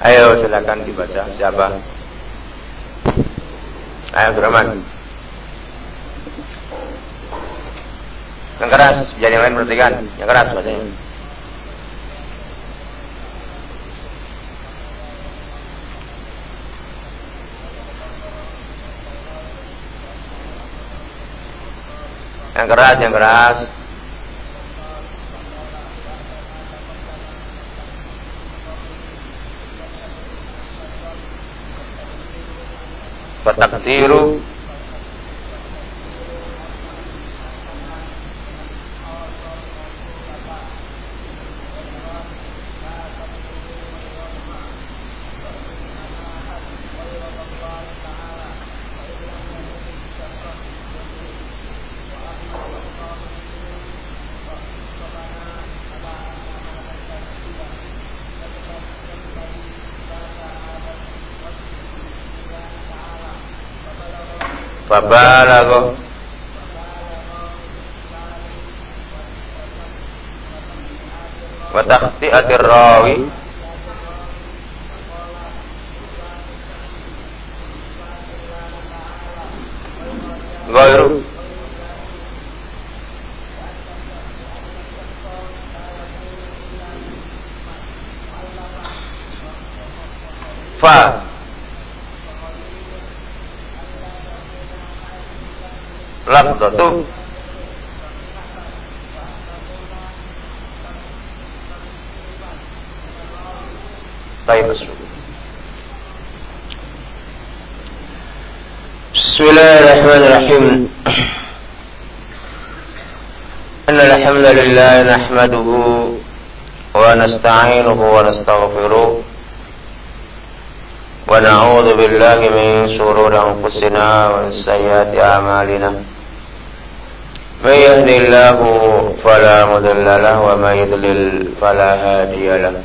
Ayo silakan dibaca siapa? Ayo Abdurrahman. Yang keras, jadi yang lain perhatikan. Yang keras bacanya. Yang keras, yang keras. Fatakdiru فبالغ وتخطئة الراوي غير ف Lafzatu طيب بسم الله الرحمن الرحيم. إن الحمد لله نحمده ونستعينه ونستغفره ونعوذ بالله من شرور أنفسنا ومن سيئات أعمالنا. من يهدي الله فلا مضل له ومن يضلل فلا هادي له.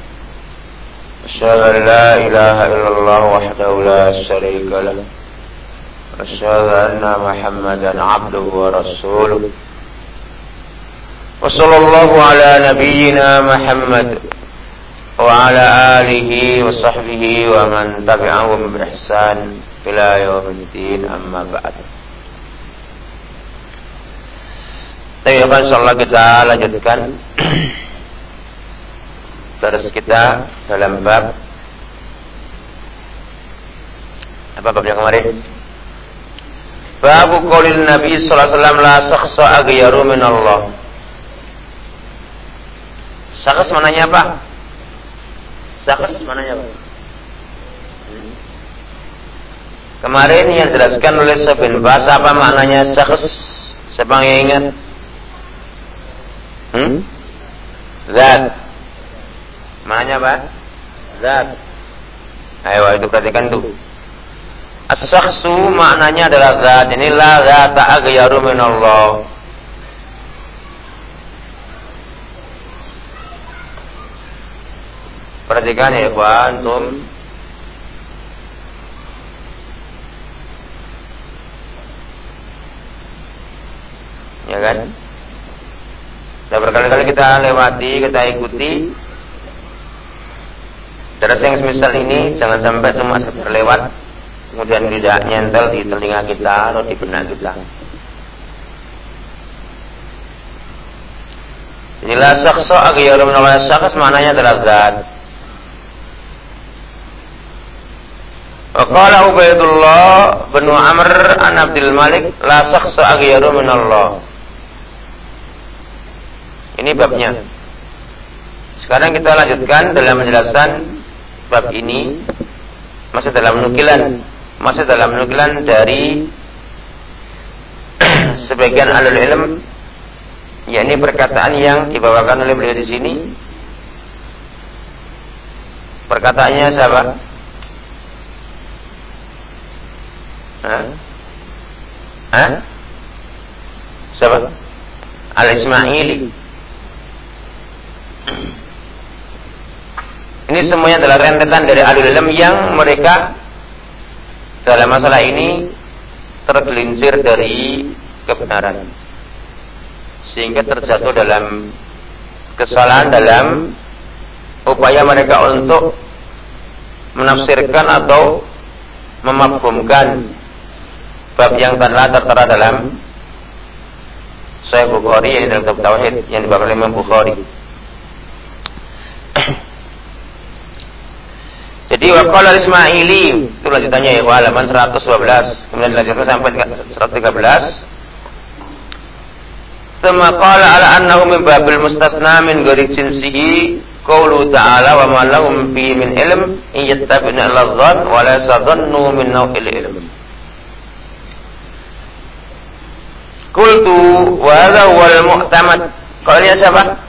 أشهد أن لا إله إلا الله وحده لا شريك له. أشهد أن محمدا عبده ورسوله. وصلى الله على نبينا محمد وعلى آله وصحبه ومن تبعهم بإحسان إلى يوم الدين أما بعد. Tapi ya insyaallah kita lanjutkan terus kita dalam bab apa bab yang kemarin? Bab qaulil Nabi sallallahu alaihi wasallam la sakhsa aghyaru min Allah. Sakhs mananya apa? Sakhs mananya apa? Kemarin yang dijelaskan oleh Sabin Bas apa maknanya sakhs? Siapa yang ingat? Hmm? Zat. Maknanya apa? Zat. Ayo itu perhatikan tuh. As-sakhsu maknanya adalah zat. Inilah zat aghyaru min Allah. Perhatikan ya, Pak, antum. Ya kan? Sudah berkali-kali kita lewati, kita ikuti. Terus yang semisal ini jangan sampai cuma terlewat kemudian tidak nyentel di telinga kita atau di benak kita. Inilah sakso aghyaru min Allah syakhs maknanya adalah zat. Wa qala Ubaidullah bin Amr an Abdul Malik la sakso Allah. Ini babnya. Sekarang kita lanjutkan dalam penjelasan bab ini. masih dalam nukilan. Masih dalam nukilan dari sebagian alul ilm yakni perkataan yang dibawakan oleh beliau di sini. Perkataannya siapa? Hah? Hah? Siapa? Al-Ismaili Ini semuanya adalah rentetan dari ahli ilm yang mereka dalam masalah ini tergelincir dari kebenaran. Sehingga terjatuh dalam kesalahan dalam upaya mereka untuk menafsirkan atau memabumkan bab yang telah tertera dalam Sahih Bukhari yang dalam tauhid yang dibawa oleh Imam Bukhari. Iya, Jadi waqala Ismaili itu lanjutannya ya halaman 112 kemudian dilanjutkan sampai 113. Thumma qala ala annahu min babil mustasna min ghairi jinsihi qawlu ta'ala wa ma lahum bi min ilm in yattabina illa dhann wa la min nawhil ilm. Kultu wa hadha huwa al-mu'tamad. Qalanya siapa?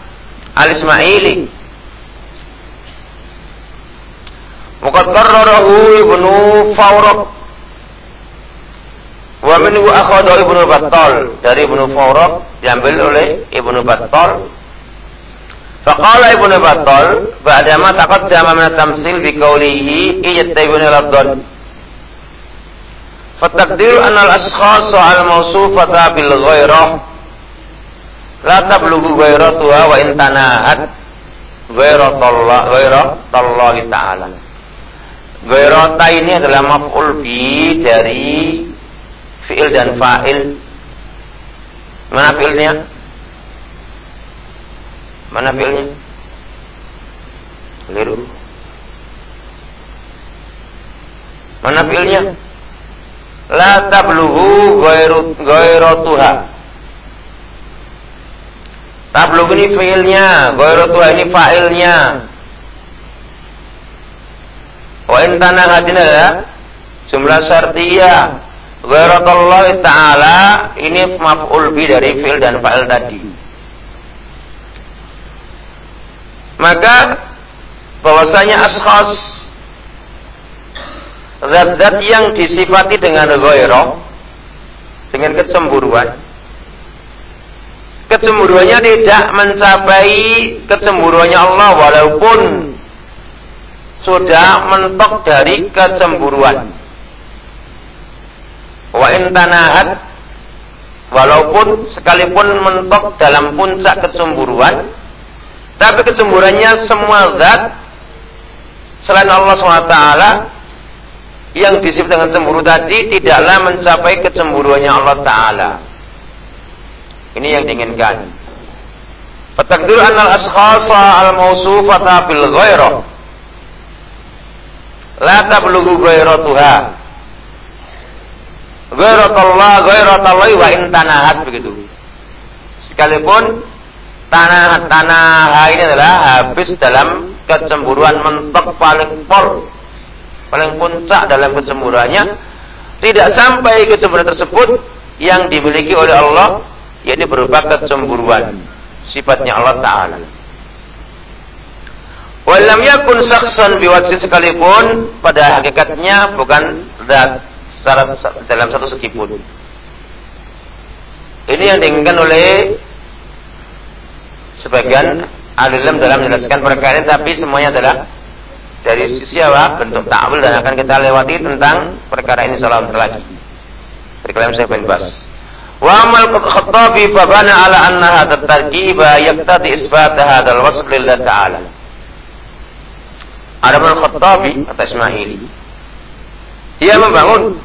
Al-Ismaili. Waqad qarrarahu Ibnu Fawraq. Wa minhu akhadha Ibnu Battal. Dari Ibnu Fawraq diambil oleh Ibnu Battal. Faqala Ibnu Battal ba'da ma taqaddama min at-tamsil bi qawlihi iyattabi'una al-afdal. Fatakdir anal ashkhas al-mawsufata bil ghairah la tablughu ghairatuha wa in tanahat ghairatullah ghairatullah ta'ala. Ghairata ini adalah maf'ul bi dari fi'il dan fa'il. Mana fi'ilnya? Mana fi'ilnya? Liru. Mana fi'ilnya? la tablughu ghairatuha tablugh ini fiilnya ghairatuha ini fa'ilnya wa in hadina ya. Jumlah syartiyah. Ghairatullah taala ini maf'ul bi dari fi'il dan fa'il tadi. Maka bahwasanya ashas Zat-zat yang disifati dengan ghairah dengan kecemburuan. Kecemburuannya tidak mencapai kecemburuannya Allah walaupun sudah mentok dari kecemburuan. Wa intanahat walaupun sekalipun mentok dalam puncak kecemburuan tapi kecemburuannya semua zat selain Allah SWT yang disebut dengan cemburu tadi tidaklah mencapai kecemburuannya Allah Ta'ala. Ini yang diinginkan. Fatakdir anal al-mausufata bil ghairah. La tablughu ghairatuha. Ghairatullah ghairatullah wa intanahat begitu. Sekalipun tanah tanah ini adalah habis dalam kecemburuan mentok paling pol paling puncak dalam kecemburuannya tidak sampai kecemburuan tersebut yang dimiliki oleh Allah yaitu berupa kecemburuan sifatnya Allah taala Walam yakun saksan biwajin sekalipun pada hakikatnya bukan zat secara dalam satu segi pun. Ini yang diinginkan oleh sebagian alim dalam menjelaskan perkara ini tapi semuanya adalah dari sisi apa? Bentuk ta'wil dan akan kita lewati tentang perkara ini salam lagi. Dari kalam saya bin Bas wa amal khattabi fabana ala anna hadha tarkiba yaqtadi isbat hadha al-wasf lillah ta'ala Adapun khattabi atau Ismaili dia membangun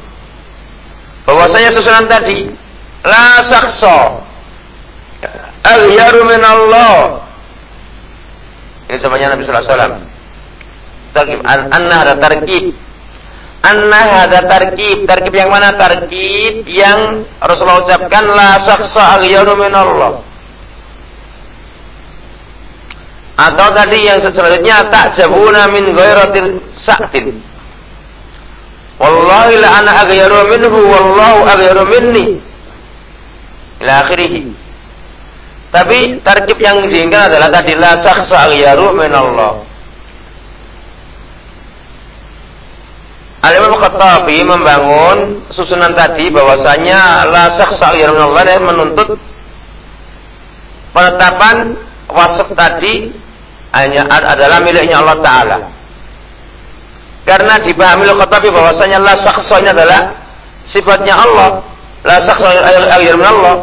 bahwasanya susunan tadi la sakso aghyaru min Allah ini semuanya Nabi sallallahu alaihi wasallam. Tarkib anna ada tarkib. Anna ada tarkib. Tarkib yang mana? Tarkib yang Rasulullah ucapkan la saksa aghyaru min Allah atau tadi yang selanjutnya tak jabuna min ghairatil sa'tin. Wallahi la ana aghyaru minhu wallahu aghyaru minni. Ila akhirih. Tapi tarkib yang diinginkan adalah tadi la saksa aghyaru min Allah Al-Imam membangun susunan tadi bahwasanya la syakhsa Allah dan menuntut penetapan wasf tadi hanya adalah miliknya Allah taala. Karena dipahami oleh Khattabi bahwasanya la ini adalah sifatnya Allah, la syakhsa Allah.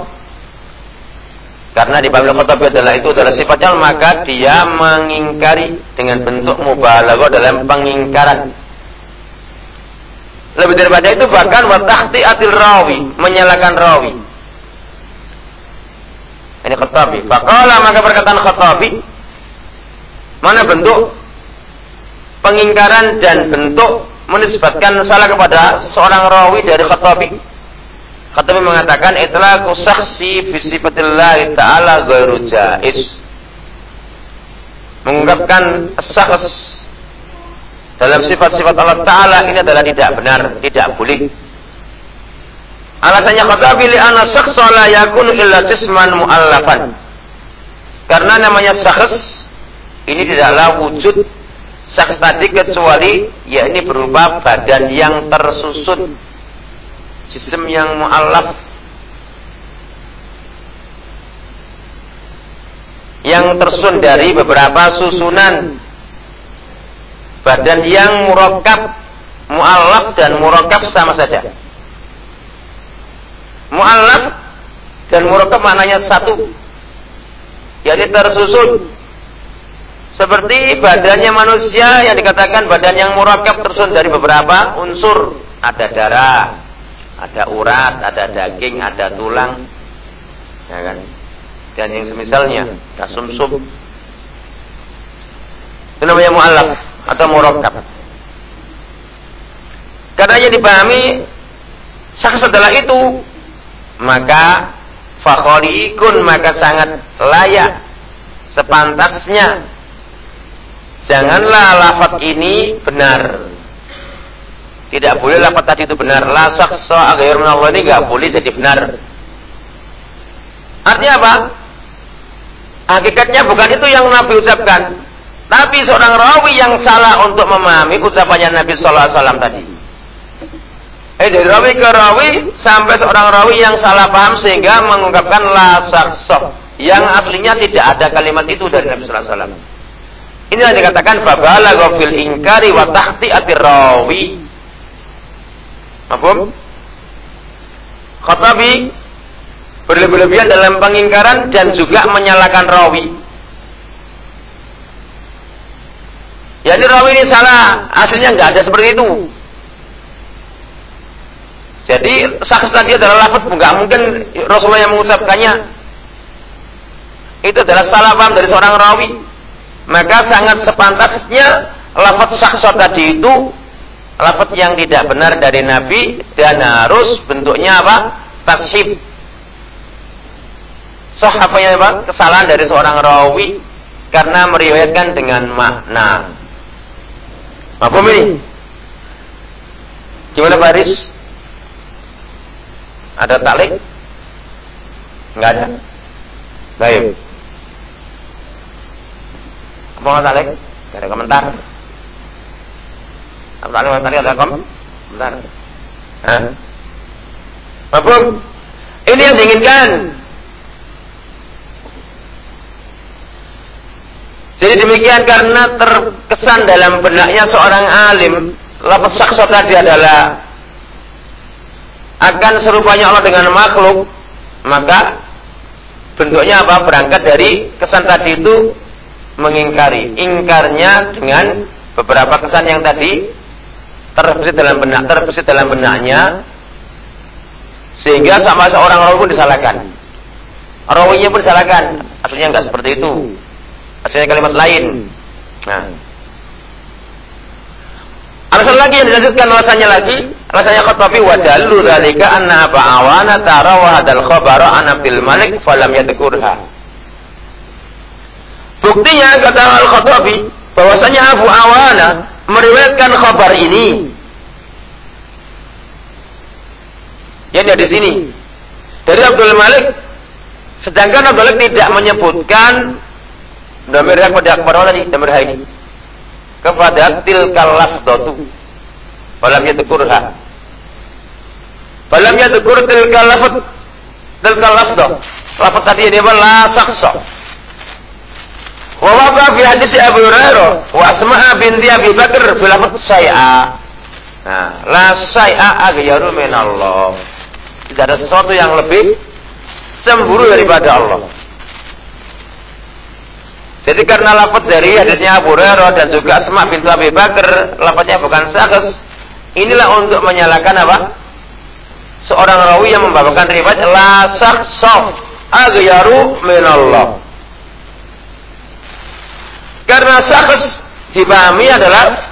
Karena dipahami oleh Khattabi adalah itu adalah sifatnya maka dia mengingkari dengan bentuk mubalaghah dalam pengingkaran Lebih daripada itu bahkan watahti atil rawi, menyalakan rawi. Ini Khattabi. Faqala maka perkataan Khattabi mana bentuk pengingkaran dan bentuk menisbatkan salah kepada seorang rawi dari Khattabi. Khattabi mengatakan itulah kusaksi fi sifatillah taala ghairu jais. Mengungkapkan syakhs dalam sifat-sifat Allah Ta'ala ini adalah tidak benar, tidak boleh. Alasannya kata li anna syakhsa la yakun illa jisman mu'allafan. Karena namanya syakhs ini tidaklah wujud syakhs tadi kecuali yakni berupa badan yang tersusun. Jisim yang mu'allaf. Yang tersusun dari beberapa susunan. Badan yang murakab mu'allaf dan murakab sama saja. Mu'allaf dan murakab maknanya satu. Yakni tersusun seperti badannya manusia yang dikatakan badan yang murakab tersusun dari beberapa unsur. Ada darah ada urat, ada daging, ada tulang. Ya kan? Dan yang semisalnya ada sumsum itu namanya mu'allaf atau murakkab. Karena yang dipahami sah setelah itu maka fakholiikun maka sangat layak sepantasnya janganlah lafaz ini benar. Tidak boleh lafaz tadi itu benar. La saksa aghayr Allah ini enggak boleh jadi benar. Artinya apa? Hakikatnya bukan itu yang Nabi ucapkan. Tapi seorang rawi yang salah untuk memahami ucapannya Nabi Sallallahu Alaihi Wasallam tadi. Eh dari rawi ke rawi sampai seorang rawi yang salah paham sehingga mengungkapkan la saksoh yang aslinya tidak ada kalimat itu dari Nabi Sallallahu Alaihi Wasallam. Ini yang dikatakan babala gofil ingkari wa tahti atir rawi. Mahfum? Khatabi berlebihan dalam pengingkaran dan juga menyalahkan rawi. Ya ini rawi ini salah, aslinya nggak ada seperti itu. Jadi saksi tadi adalah lafaz nggak mungkin Rasulullah yang mengucapkannya. Itu adalah salah paham dari seorang rawi. Maka sangat sepantasnya lafaz saksi tadi itu lafaz yang tidak benar dari Nabi dan harus bentuknya apa? Tashib. Sah apa ya Pak? Kesalahan dari seorang rawi karena meriwayatkan dengan makna. Apa ini? Gimana Faris? Ada talik? Enggak ada. Baik. Apa? Gak ada komentar. Apa? Apa talik ada komentar? Hah? Apa? Ini yang diinginkan. Jadi demikian karena terkesan dalam benaknya seorang alim, lafaz saksa tadi adalah akan serupanya Allah dengan makhluk, maka bentuknya apa? Berangkat dari kesan tadi itu mengingkari. Ingkarnya dengan beberapa kesan yang tadi terbesit dalam benak, terbesit dalam benaknya sehingga sama seorang rawi pun disalahkan. Rawinya pun disalahkan. Aslinya enggak seperti itu. Maksudnya kalimat lain. Nah. Alasan lagi yang dilanjutkan alasannya lagi, alasannya Khattabi wa dallu dzalika anna Aba Awana tara wa hadal khabara an Abdul Malik falam yadhkurha. Buktinya kata Al-Khattabi bahwasanya Abu Awana meriwayatkan khabar ini. Yang ada di sini. Dari Abdul Malik sedangkan Abdul Malik tidak menyebutkan Damir yang pada kepada tadi? Damir ini kepada tilkal lafdatu falam yadkurha falam yadkur tilkal lafd tilkal lafdah lafad tadi ini apa? La saksa wa waqa fi hadis Abu Hurairah wa Asma binti Abi Bakar lafad say'a nah la say'a aghyaru min Allah tidak ada sesuatu yang lebih cemburu daripada Allah jadi karena lafaz dari hadisnya Abu Hurairah dan juga Asma bintu Abi Bakar, lafaznya bukan syakhs, Inilah untuk menyalakan apa? Seorang rawi yang membawakan riwayat la sakhsaf aghyaru minallah. Karena sakhs dipahami adalah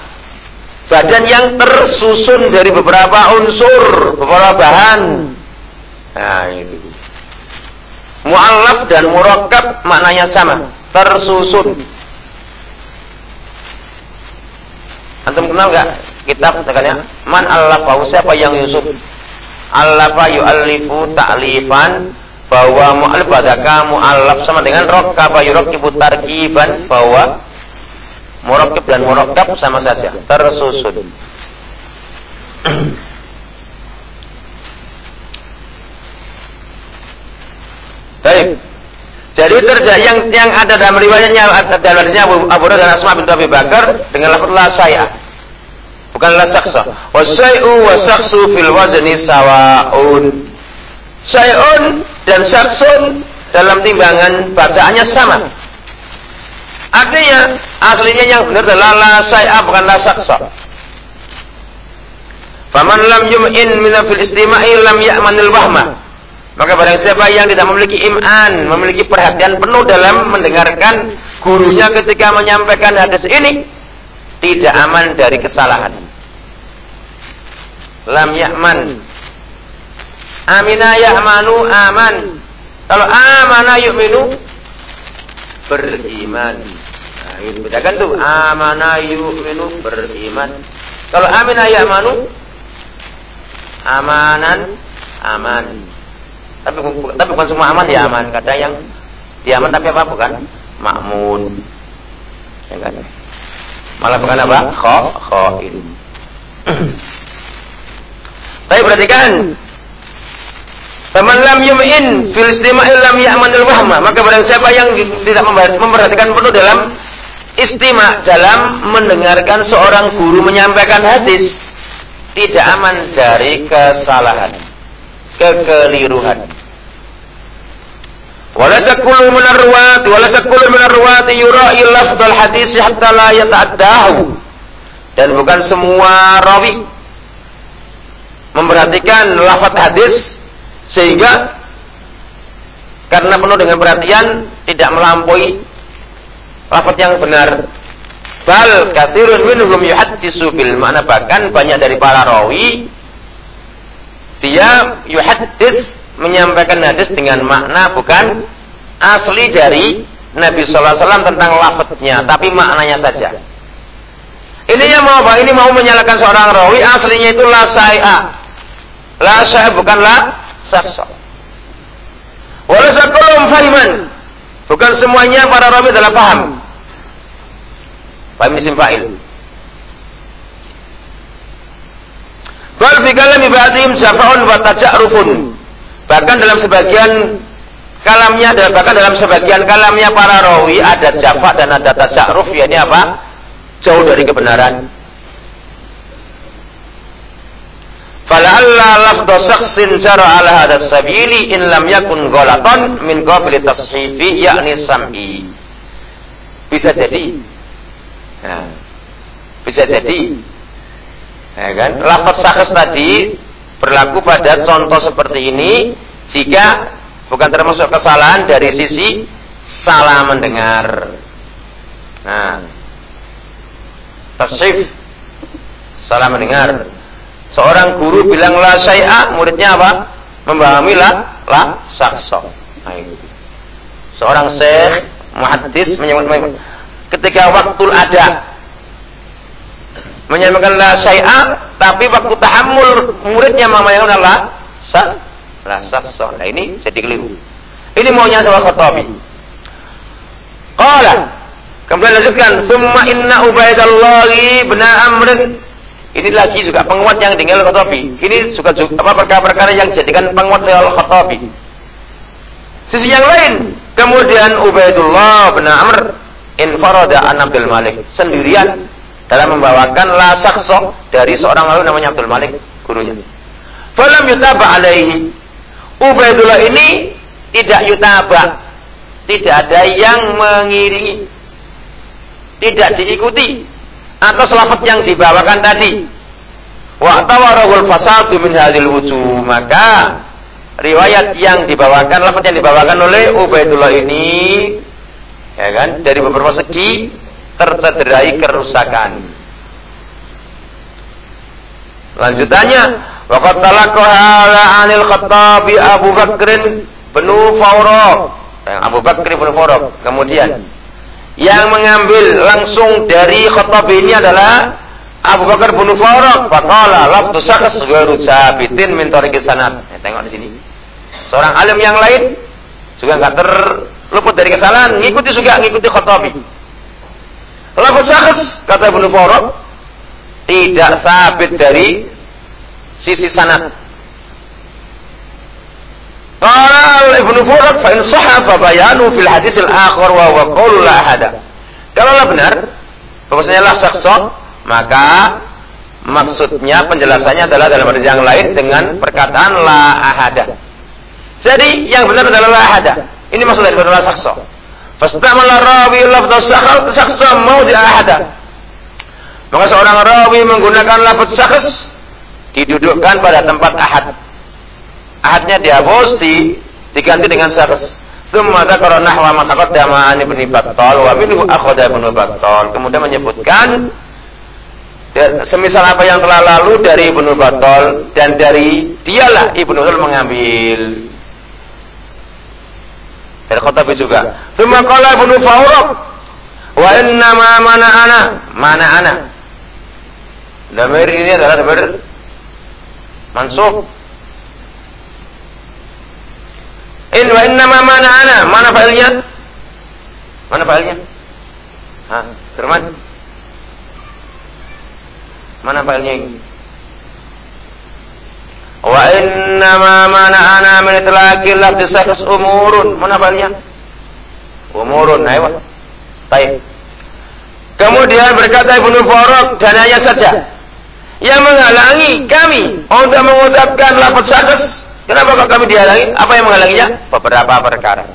badan yang tersusun dari beberapa unsur, beberapa bahan. Nah, itu. Mu'allaf dan murakkab maknanya sama, tersusun. Antum kenal nggak kitab katanya? Man allafahu siapa yang Yusuf? Allafa yu'allifu ta'lifan bahwa mu'allif badaka mu'allaf sama dengan rakkaba yurakkibu tarkiban bahwa Murakkab dan murakkab sama saja, tersusun. Baik. Jadi terjadi yang yang ada dalam riwayatnya dalam hadisnya Abu, Abu dan Asma bin Abi Bakar dengan lafaz la saya. Bukan la saksa. Wa say'u wa saksu fil wazni sawaun. Say'un dan saksun dalam timbangan bacaannya sama. Artinya aslinya yang benar adalah la saya bukan la saksa. Faman lam yum'in min fil istima'i lam ya'manil wahma. Maka barang siapa yang tidak memiliki iman, memiliki perhatian penuh dalam mendengarkan gurunya ketika menyampaikan hadis ini, tidak aman dari kesalahan. Lam ya'man. Amina ya'manu aman. Kalau amana yu'minu beriman. Ini bedakan tuh amana yu'minu beriman. Kalau amina ya'manu amanan aman. Tapi tapi bukan semua aman ya aman. Kata yang diaman tapi apa bukan? Makmun. Ya kan? Malah bukan apa? Kho, khoin. Tapi perhatikan Faman lam yum'in fil istima'i lam ya'manil wahma. Maka barang siapa yang tidak memperhatikan penuh dalam istima dalam mendengarkan seorang guru menyampaikan hadis tidak aman dari kesalahan, kekeliruan. Wala kullu min ar-ruwat wala kullu min yura'i lafdhal hadis hatta la yata'addahu. Dan bukan semua rawi memperhatikan lafaz hadis sehingga karena penuh dengan perhatian tidak melampaui lafaz yang benar. Bal kathirun minhum yuhaddisu bil mana bahkan banyak dari para rawi dia yuhaddis menyampaikan hadis dengan makna bukan asli dari Nabi sallallahu alaihi wasallam tentang lafadznya tapi maknanya saja. Yang mau apa? Ini mau menyalahkan seorang rawi aslinya itu la sai'a. La sai'a bukan la saksa. Walaysa kullum fahiman. Bukan semuanya para rawi adalah paham. Paham isim fa'il. Bal fi kalami ba'dihim syafa'un wa taja'rufun. Bahkan dalam sebagian kalamnya bahkan dalam sebagian kalamnya para rawi ada jafa dan ada taja'ruf ya ini apa? Jauh dari kebenaran. Fala'alla lafdhu shakhsin jara ala hadha sabili in lam yakun ghalatan min qabli tashifi yakni sam'i. Bisa jadi. Nah, bisa jadi. Ya kan? Lafaz syakhs tadi berlaku pada contoh seperti ini jika bukan termasuk kesalahan dari sisi salah mendengar. Nah, tasrif salah mendengar Seorang guru bilang la syai'a, muridnya apa? Memahami la la. Nah, Seorang syekh muhaddis menyebut ketika waktu ada menyampaikan la syai'a, tapi waktu tahammul muridnya memayangkan la sa la sakso. Nah ini jadi keliru. Ini maunya sama Khattabi. Qala Kemudian lanjutkan, "Tsumma inna Ubaidallahi bin Amr ini lagi juga penguat yang tinggal Khattabi. Ini juga, apa perkara-perkara yang jadikan penguat oleh Khattabi. Sisi yang lain, kemudian Ubaidullah bin Amr infarada an Abdul Malik sendirian dalam membawakan la sakso dari seorang lalu namanya Abdul Malik gurunya. Falam yutaba alaihi. Ubaidullah ini tidak yutaba. Tidak ada yang mengiringi. Tidak diikuti atas lafaz yang dibawakan tadi. wa fasadu min hadil wujuh maka riwayat yang dibawakan lafaz yang dibawakan oleh Ubaidullah ini ya kan dari beberapa segi tercederai kerusakan. Lanjutannya waqad talaqaha anil khattabi Abu Bakrin bin Fawraq Abu Bakr bin Fawraq kemudian yang mengambil langsung dari khatab ini adalah Abu Bakar bin Faraq. Faqala lafdu sakas ghairu sabitin min tariqis sanad. Ya, tengok di sini. Seorang alim yang lain juga enggak terluput dari kesalahan, ngikuti juga ngikuti Khattabi. Lafaz sakas kata Ibnu Faraq tidak sabit dari sisi sanad. Qala Ibnu Furat fa in sahha fa bayanu fil hadis al-akhir wa huwa qaulu la ahada. Kalau benar bahwasanya la sakso maka maksudnya penjelasannya adalah dalam hadis yang lain dengan perkataan la ahada. Jadi yang benar adalah la ahada. Ini maksud dari la sakso. Fastamala rawi lafdz sakso mau di ahada. Maka seorang rawi menggunakan lafaz sakhs didudukkan pada tempat ahad ahadnya dihapus di diganti dengan syakhs Thumma dzakara nahwa ma taqaddama an Ibnu Battal wa minhu akhadha Ibnu Battal. Kemudian menyebutkan ya, semisal apa yang telah lalu dari Ibnu Battal dan dari dialah Ibnu Battal mengambil dari Khattabi juga. Thumma qala Ibnu Fawraq wa inna ma mana ana mana ana. Damir ini adalah damir mansub In wa inna ma mana ana. Mana failnya? Mana failnya? Hah, Firman? Mana failnya ini? Wa inna ma mana ana min itlaqi lafzi sakhs umurun. Mana failnya? Umurun. Ayo. Baik. Kemudian berkata Ibnu Farok dan hanya saja yang menghalangi kami untuk mengucapkan lafaz sakhs Kenapa kok kami dihalangi? Apa yang menghalanginya? Beberapa perkara.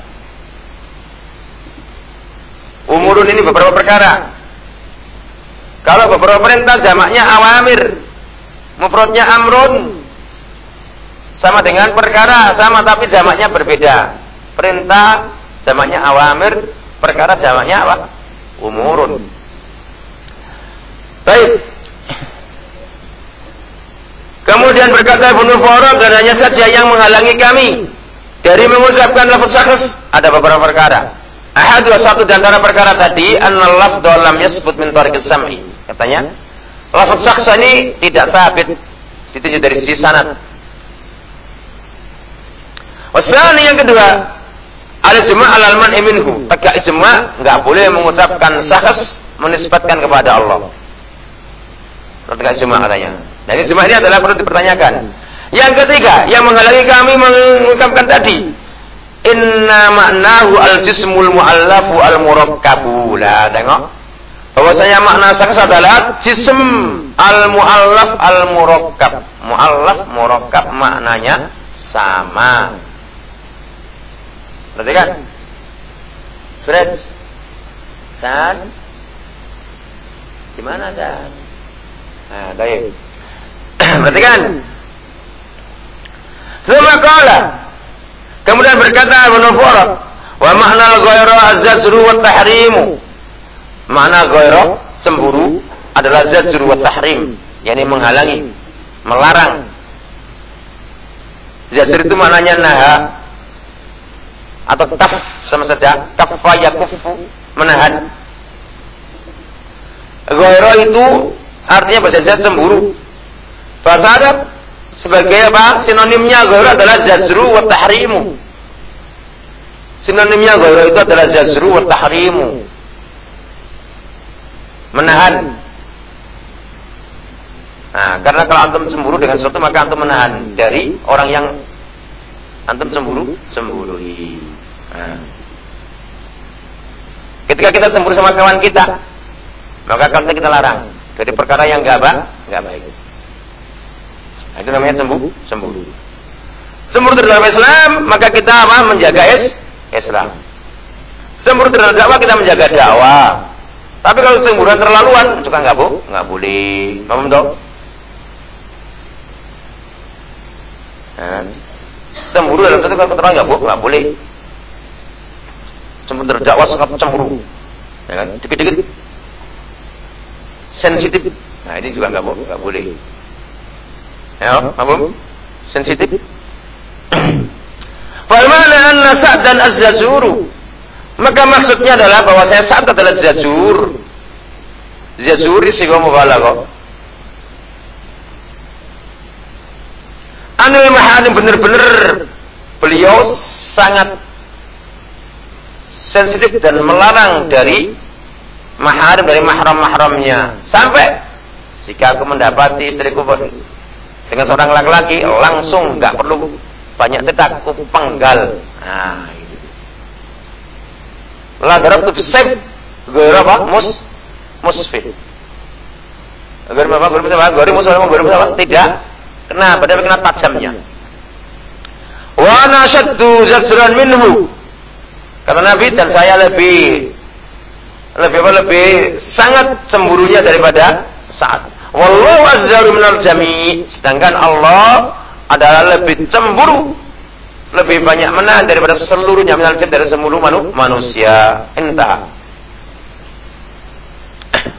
Umurun ini beberapa perkara. Kalau beberapa perintah jamaknya awamir. Mufradnya amrun. Sama dengan perkara, sama tapi jamaknya berbeda. Perintah jamaknya awamir, perkara jamaknya apa? Umurun. Baik. Kemudian berkata Ibnu Farad dan hanya saja yang menghalangi kami dari mengucapkan lafaz syakhs ada beberapa perkara. Ahad satu di antara perkara tadi annal lafdhu lam yasbut min tariqis sam'i. Katanya lafaz syakhs ini tidak sabit ditunjuk dari sisi sanad. Wasani yang kedua, al ijma' al man minhu. Tegak ijma' enggak boleh mengucapkan syakhs menisbatkan kepada Allah. Tegak ijma' katanya. Dan ini semua ini adalah perlu dipertanyakan. Yang ketiga, yang menghalangi kami mengungkapkan tadi, inna maknahu al-jismul mu'allafu al-murakkabu. Lah, tengok. Bahwasanya makna saks adalah jism al-mu'allaf al-murakkab. Mu'allaf, murakkab maknanya sama. Berarti kan? Fred. San. Gimana, San? Nah, baik. Perhatikan. Semua kala. Kemudian berkata Ibnu Farad, wa makna al-ghayra az-zajru wa tahrimu. Makna ghayra cemburu adalah zajru wa tahrim, yakni menghalangi, melarang. Zajr itu maknanya naha atau kaf sama saja, kafa yakufu, menahan. Ghayra itu artinya bahasa cemburu, Bahasa sebagai apa? Sinonimnya ghaira adalah jazru wa tahrimu. Sinonimnya ghaira itu adalah jazru wa tahrimu. Menahan. Nah, karena kalau antum cemburu dengan sesuatu maka antum menahan dari orang yang antum cemburu, cemburui. Nah. Ketika kita cemburu sama kawan kita, maka kalau kita larang dari perkara yang enggak baik, enggak baik. Nah, itu namanya sembuh, sembuh. Semburu terhadap Islam, maka kita apa? Menjaga is, Islam. Semburu terhadap dakwah kita menjaga dakwah. Tapi kalau cemburuan terlaluan, juga nggak bu, nggak boleh. Paham dong? Ya. Cemburu dalam satu keterangan nggak boleh, nggak boleh. Cemburu terdakwa sangat cemburu. Ya kan? Dikit-dikit sensitif. Nah ini juga nggak boleh, nggak boleh. Ya, apa? Sensitif. Falmana anna Sa'd dan Az-Zazuru. Maka maksudnya adalah bahwa saya Sa'd adalah Zazur. Zazuri sehingga mubalaghah. Anil mahanim benar-benar beliau sangat sensitif dan melarang dari mahram dari mahram-mahramnya sampai jika aku mendapati istriku dengan seorang laki-laki langsung nggak perlu banyak tetak aku penggal nah itu la darabtu ghayra apa mus musfid Agar apa? Guru apa? Guru musuh apa? Guru apa? Tidak. Kenapa? Dia kena tajamnya. Wa nasyaddu zajran minhu. Kata Nabi dan saya lebih lebih apa lebih sangat cemburunya daripada saat. Wallahu azzaru minal jami. Sedangkan Allah adalah lebih cemburu lebih banyak menahan daripada seluruhnya minal dari seluruh manu, manusia. Entah.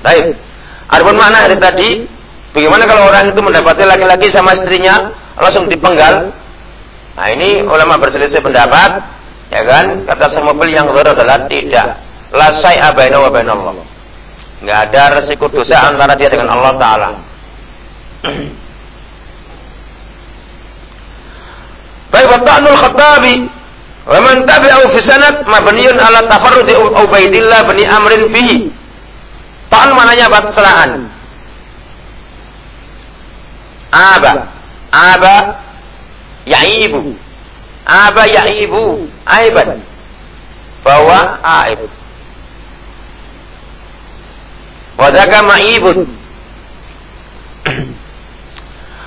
Baik. Adapun makna dari tadi, bagaimana kalau orang itu mendapati laki-laki sama istrinya langsung dipenggal? Nah ini ulama berselisih pendapat, ya kan? Kata semua yang adalah tidak La syai'a baina wa Allah. Enggak ada resiko dosa antara dia dengan Allah taala. Baik wa ta'nul khatabi wa man tabi'ahu fi sanad mabniun ala tafarrud Ubaidillah bin Amrin fihi. Ta'an mananya celaan. Aba. Aba ya'ibu. Aba ya'ibu. Aiban. Bahwa aib. Wadaka ma'ibun.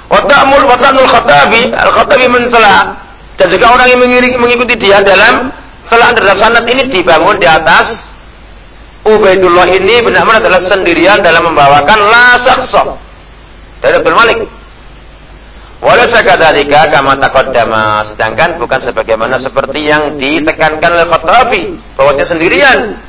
Watamul watanul khatabi, al-khatabi mencela dan juga orang yang mengikuti dia dalam celaan terhadap sanad ini dibangun di atas Ubaidullah ini benar-benar adalah sendirian dalam membawakan la sakhsa dari Abdul Malik. Walaysa kadzalika kama taqaddama, sedangkan bukan sebagaimana seperti yang ditekankan oleh Khattabi bahwa dia sendirian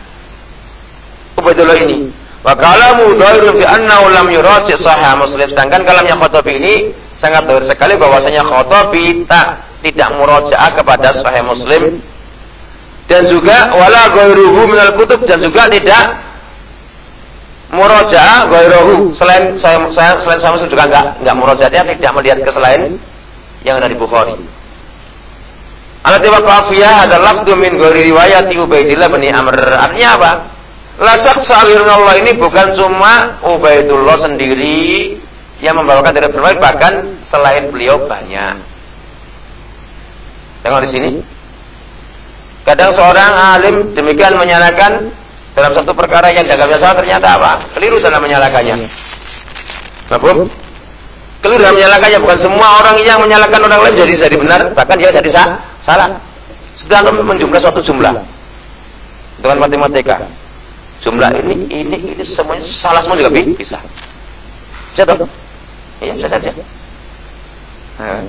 Ubaidullah ini. Wa kalamu dhahirun fi annahu lam yuraji sahih Muslim. Sedangkan kalamnya Khattabi ini sangat dhahir sekali bahwasanya Khattabi tak tidak murajaah kepada sahih Muslim dan juga wala ghairuhu minal kutub dan juga tidak murajaah ghairuhu selain saya, selain saya Muslim juga enggak enggak murajaahnya tidak melihat ke selain yang ada di Bukhari. Alati wa adalah lafdu min ghairi riwayati Ubaidillah bin Amr. Artinya apa? Lasak Allah ini bukan cuma Ubaidullah sendiri yang membawakan dari berbagai bahkan selain beliau banyak. Tengok di sini. Kadang seorang alim demikian menyalakan dalam satu perkara yang dianggapnya salah ternyata apa? Keliru dalam menyalakannya. Apa? Keliru dalam menyalakannya bukan semua orang yang menyalakan orang lain jadi jadi benar, bahkan dia jadi salah. Sedang menjumlah suatu jumlah dengan matematika jumlah ini ini ini semuanya salah semua juga bisa. Bisa toh? Iya bisa saja. Nah.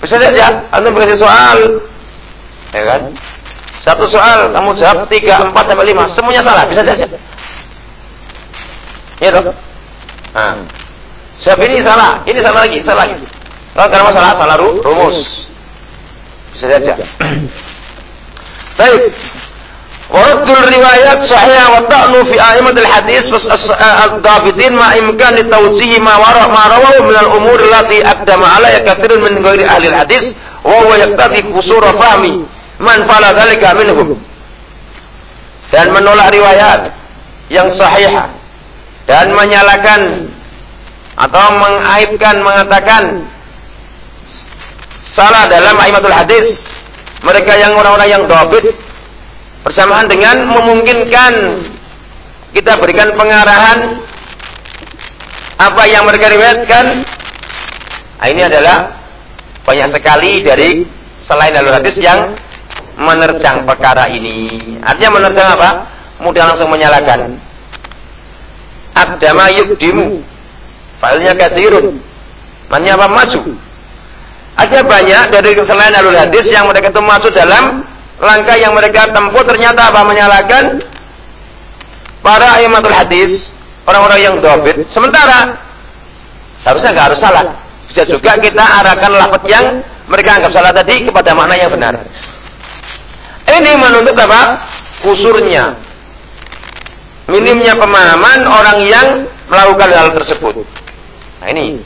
bisa saja. Anda berkasih soal. Ya kan? Satu soal kamu jawab tiga empat sampai lima. Semuanya salah. Bisa saja. Iya toh? Nah. siap ini salah. Ini salah lagi salah lagi. Kalau karena masalah salah rumus. Bisa saja. Baik ورد الروايات صحيحة والطعن في أئمة الحديث الضابطين مع إمكان توجيه ما ما رواه من الأمور التي أقدم عليها كثير من غير أهل الحديث وهو يقتضي قصور فهم من فعل ذلك منهم dan menolak riwayat yang sahih dan menyalakan atau mengaibkan mengatakan salah dalam aimatul hadis mereka yang orang-orang yang dobit bersamaan dengan memungkinkan kita berikan pengarahan apa yang mereka riwayatkan nah, ini adalah banyak sekali dari selain alur hadis yang menerjang perkara ini artinya menerjang apa mudah langsung menyalakan abdama yukdimu filenya kathirun Maknanya apa? Maju. Ada banyak dari selain alul hadis yang mereka itu masuk dalam langkah yang mereka tempuh ternyata apa menyalahkan para imamatul hadis, orang-orang yang dobit. Sementara seharusnya nggak harus salah. Bisa juga kita arahkan lafaz yang mereka anggap salah tadi kepada makna yang benar. Ini menuntut apa? Kusurnya. Minimnya pemahaman orang yang melakukan hal tersebut. Nah ini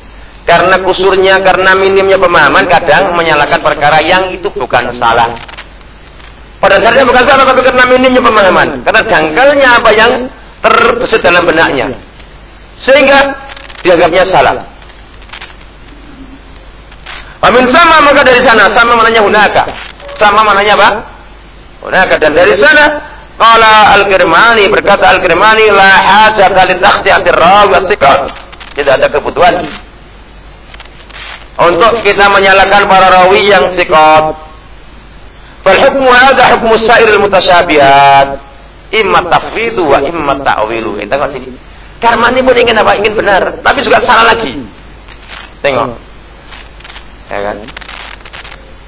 karena kusurnya, karena minimnya pemahaman, kadang menyalahkan perkara yang itu bukan salah. Pada dasarnya bukan salah, tapi karena minimnya pemahaman. Karena dangkalnya apa yang terbesit dalam benaknya. Sehingga dianggapnya salah. Amin sama maka dari sana sama mananya hunaka. Sama mananya apa? Hunaka dan dari sana Qala Al-Kirmani berkata Al-Kirmani la hajata li takhti'atir rawi Tidak ada kebutuhan untuk kita menyalahkan para rawi yang sikot. Hukmu hadha hukmu sa'iril mutasyabihat. Imma tafwidu wa imma ta'wilu. Tengok sini. Karmani pun ingin apa? Ingin benar, tapi juga salah lagi. Tengok. Ya kan?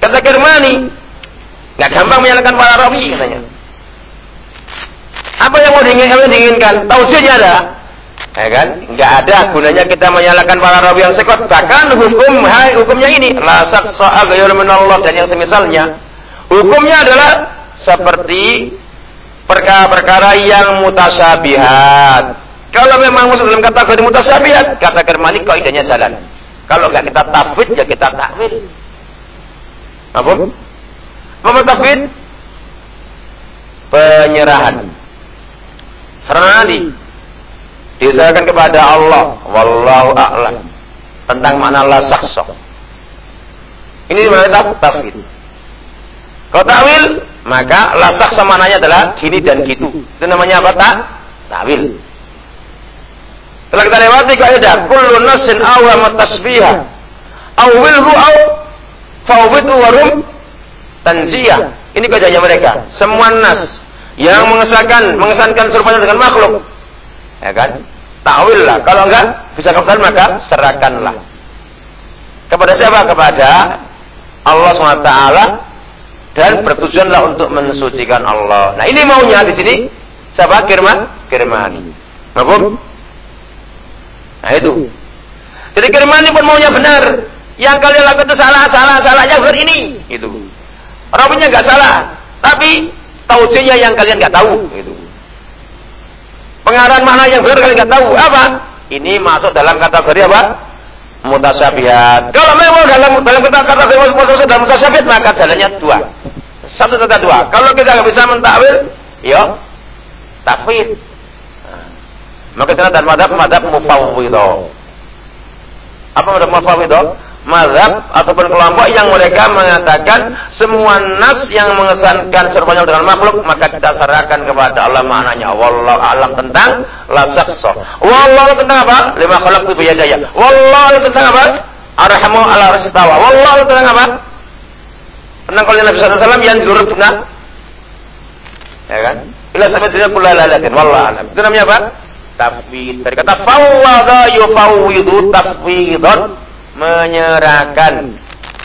Kata Kirmani, nggak gampang menyalahkan para rawi katanya. Apa yang mau diinginkan? Tausiahnya ada. Ya kan? Enggak ada gunanya kita menyalahkan para rawi yang sekot. Bahkan hukum hai hukumnya ini la saksa dan yang semisalnya. Hukumnya adalah seperti perkara-perkara yang mutasyabihat. Kalau memang masuk dalam kategori mutasyabihat, kata Kermani kaidahnya jalan. Kalau enggak kita tafwid ya kita takwil. Apa? Apa tafwid? Penyerahan. Serani diserahkan kepada Allah wallahu a'lam tentang makna la sakso ini di mana tafwid kalau takwil maka la sakso maknanya adalah gini dan gitu itu namanya apa tak takwil setelah kita lewati kaidah kullu nasin awam tasbihah awilhu aw fawwidu warum tanziyah ini kaidahnya mereka semua nas yang mengesahkan mengesankan serupanya dengan makhluk Ya kan? Takwil lah. Kalau enggak bisa kembali maka serahkanlah. Kepada siapa? Kepada Allah SWT dan bertujuanlah untuk mensucikan Allah. Nah ini maunya di sini siapa? Kirman? Kirmani. Mahfum? Nah itu. Jadi Kirmani pun maunya benar. Yang kalian lakukan itu salah, salah, salahnya benar ini. Itu. Rabbnya nggak salah, tapi tausiahnya yang kalian nggak tahu. Itu. Pengarahan mana yang benar kalian nggak tahu apa? Ini masuk dalam kategori apa? Mutasyabihat. Kalau memang dalam dalam kategori mutasyabihat dalam mutasyabihat maka jalannya dua. Satu atau dua. Kalau kita nggak bisa mentakwil, ya takwil. Nah, maka sana dan madhab madhab mufawwidah. Apa madhab mufawwidah? mazhab ataupun kelompok yang mereka mengatakan semua nas yang mengesankan serupa dengan makhluk maka kita serahkan kepada Allah maknanya wallahu alam tentang la saksa wallahu tentang apa lima khalaqtu bi yadayya wallahu tentang apa arhamu ala rasistawa wallahu tentang apa tentang kalau Nabi SAW yang jurubna ya kan? Ila sampai tidak pula lalatin wallahu alam. Itu namanya apa? Tafwid. Dari kata fawwada yufawwidu tafwidan menyerahkan,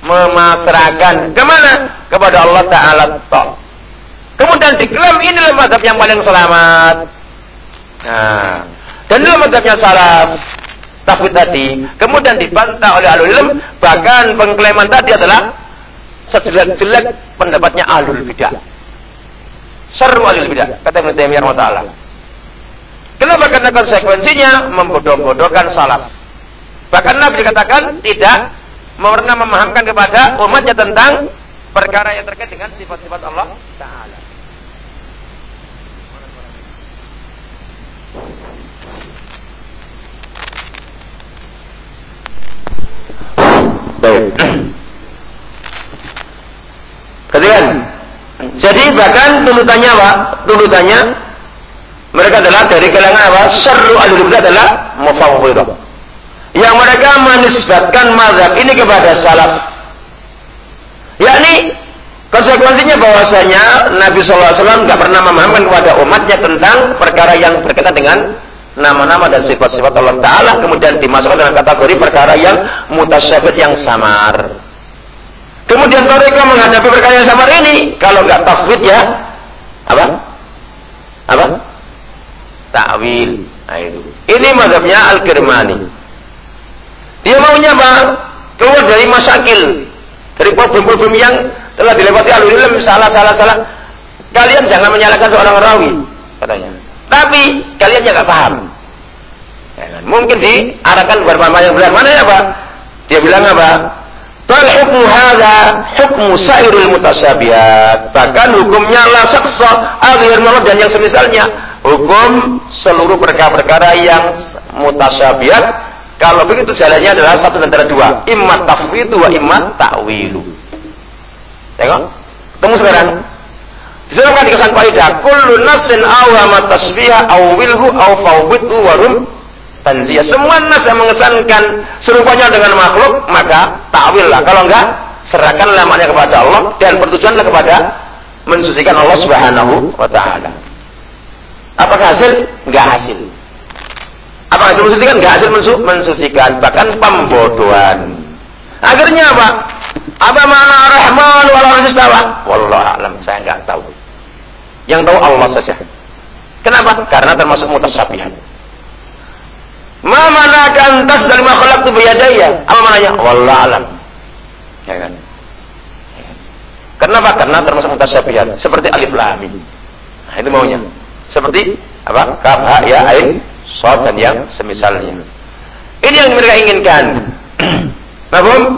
memasrahkan. Ke mana? Kepada Allah Taala. Kemudian diklaim inilah madhab yang paling selamat. Nah, dan inilah madhabnya salaf. Tapi tadi, kemudian dibantah oleh alul ilm, bahkan pengklaiman tadi adalah sejelek-jelek pendapatnya alul bidah. Seru alul bidah, kata Ibnu Taimiyah taala. Kenapa? Karena konsekuensinya membodoh-bodohkan salaf. Bahkan Nabi dikatakan tidak pernah memahamkan kepada umatnya tentang perkara yang terkait dengan sifat-sifat Allah Ta'ala. Baik. Perhatikan. Jadi bahkan tuntutannya apa? Tuntutannya mereka adalah dari kalangan apa? Seru al adalah mufawwidah yang mereka menisbatkan mazhab ini kepada salaf. Yakni konsekuensinya bahwasanya Nabi SAW nggak pernah memahamkan kepada umatnya tentang perkara yang berkaitan dengan nama-nama dan sifat-sifat Allah Ta'ala kemudian dimasukkan dalam kategori perkara yang mutasyabih yang samar. Kemudian mereka menghadapi perkara yang samar ini, kalau nggak tafwid ya, apa? Apa? Ta'wil. Nah. Ini mazhabnya Al-Kirmani. Dia maunya apa? Keluar dari masakil. Dari problem-problem yang telah dilewati alul salah, salah, salah. Kalian jangan menyalahkan seorang rawi, katanya. Tapi kalian jangan paham. Mungkin diarahkan kepada yang benar. Mana ya Pak? Dia bilang apa? Hukmu hadha hukmu sairul mutasabihat. Bahkan hukumnya la saksa akhir dan yang semisalnya. Hukum seluruh perkara-perkara yang mutasabihat kalau begitu jalannya adalah satu antara dua, imma tafwidu wa imma ta'wilu. Tengok. Temu sekarang. Disebutkan di kesan kaidah, kullu nasin awama tasbiha aw wilhu aw fawwidu wa rum tanziyah. Semua nas yang mengesankan serupanya dengan makhluk, maka ta'wil lah. Kalau enggak, serahkan lamanya kepada Allah dan pertujuanlah kepada mensucikan Allah Subhanahu wa taala. Apakah hasil? Enggak hasil. Apa hasil mensucikan? Gak hasil mensu mensucikan, bahkan pembodohan. Akhirnya apa? Apa mana Rahman walau istawa? Wallah alam, saya nggak tahu. Yang tahu Allah saja. Kenapa? Karena termasuk mutasabihan. Ma mana tas dari makhluk itu biadaya? Apa mananya? Wallah alam. Ya kan? Kenapa? Karena termasuk mutasabihan. Seperti alif lam Nah, itu maunya. Seperti apa? Kaf ha ya ain Sod dan yang semisalnya. Ini yang mereka inginkan. Mahfum?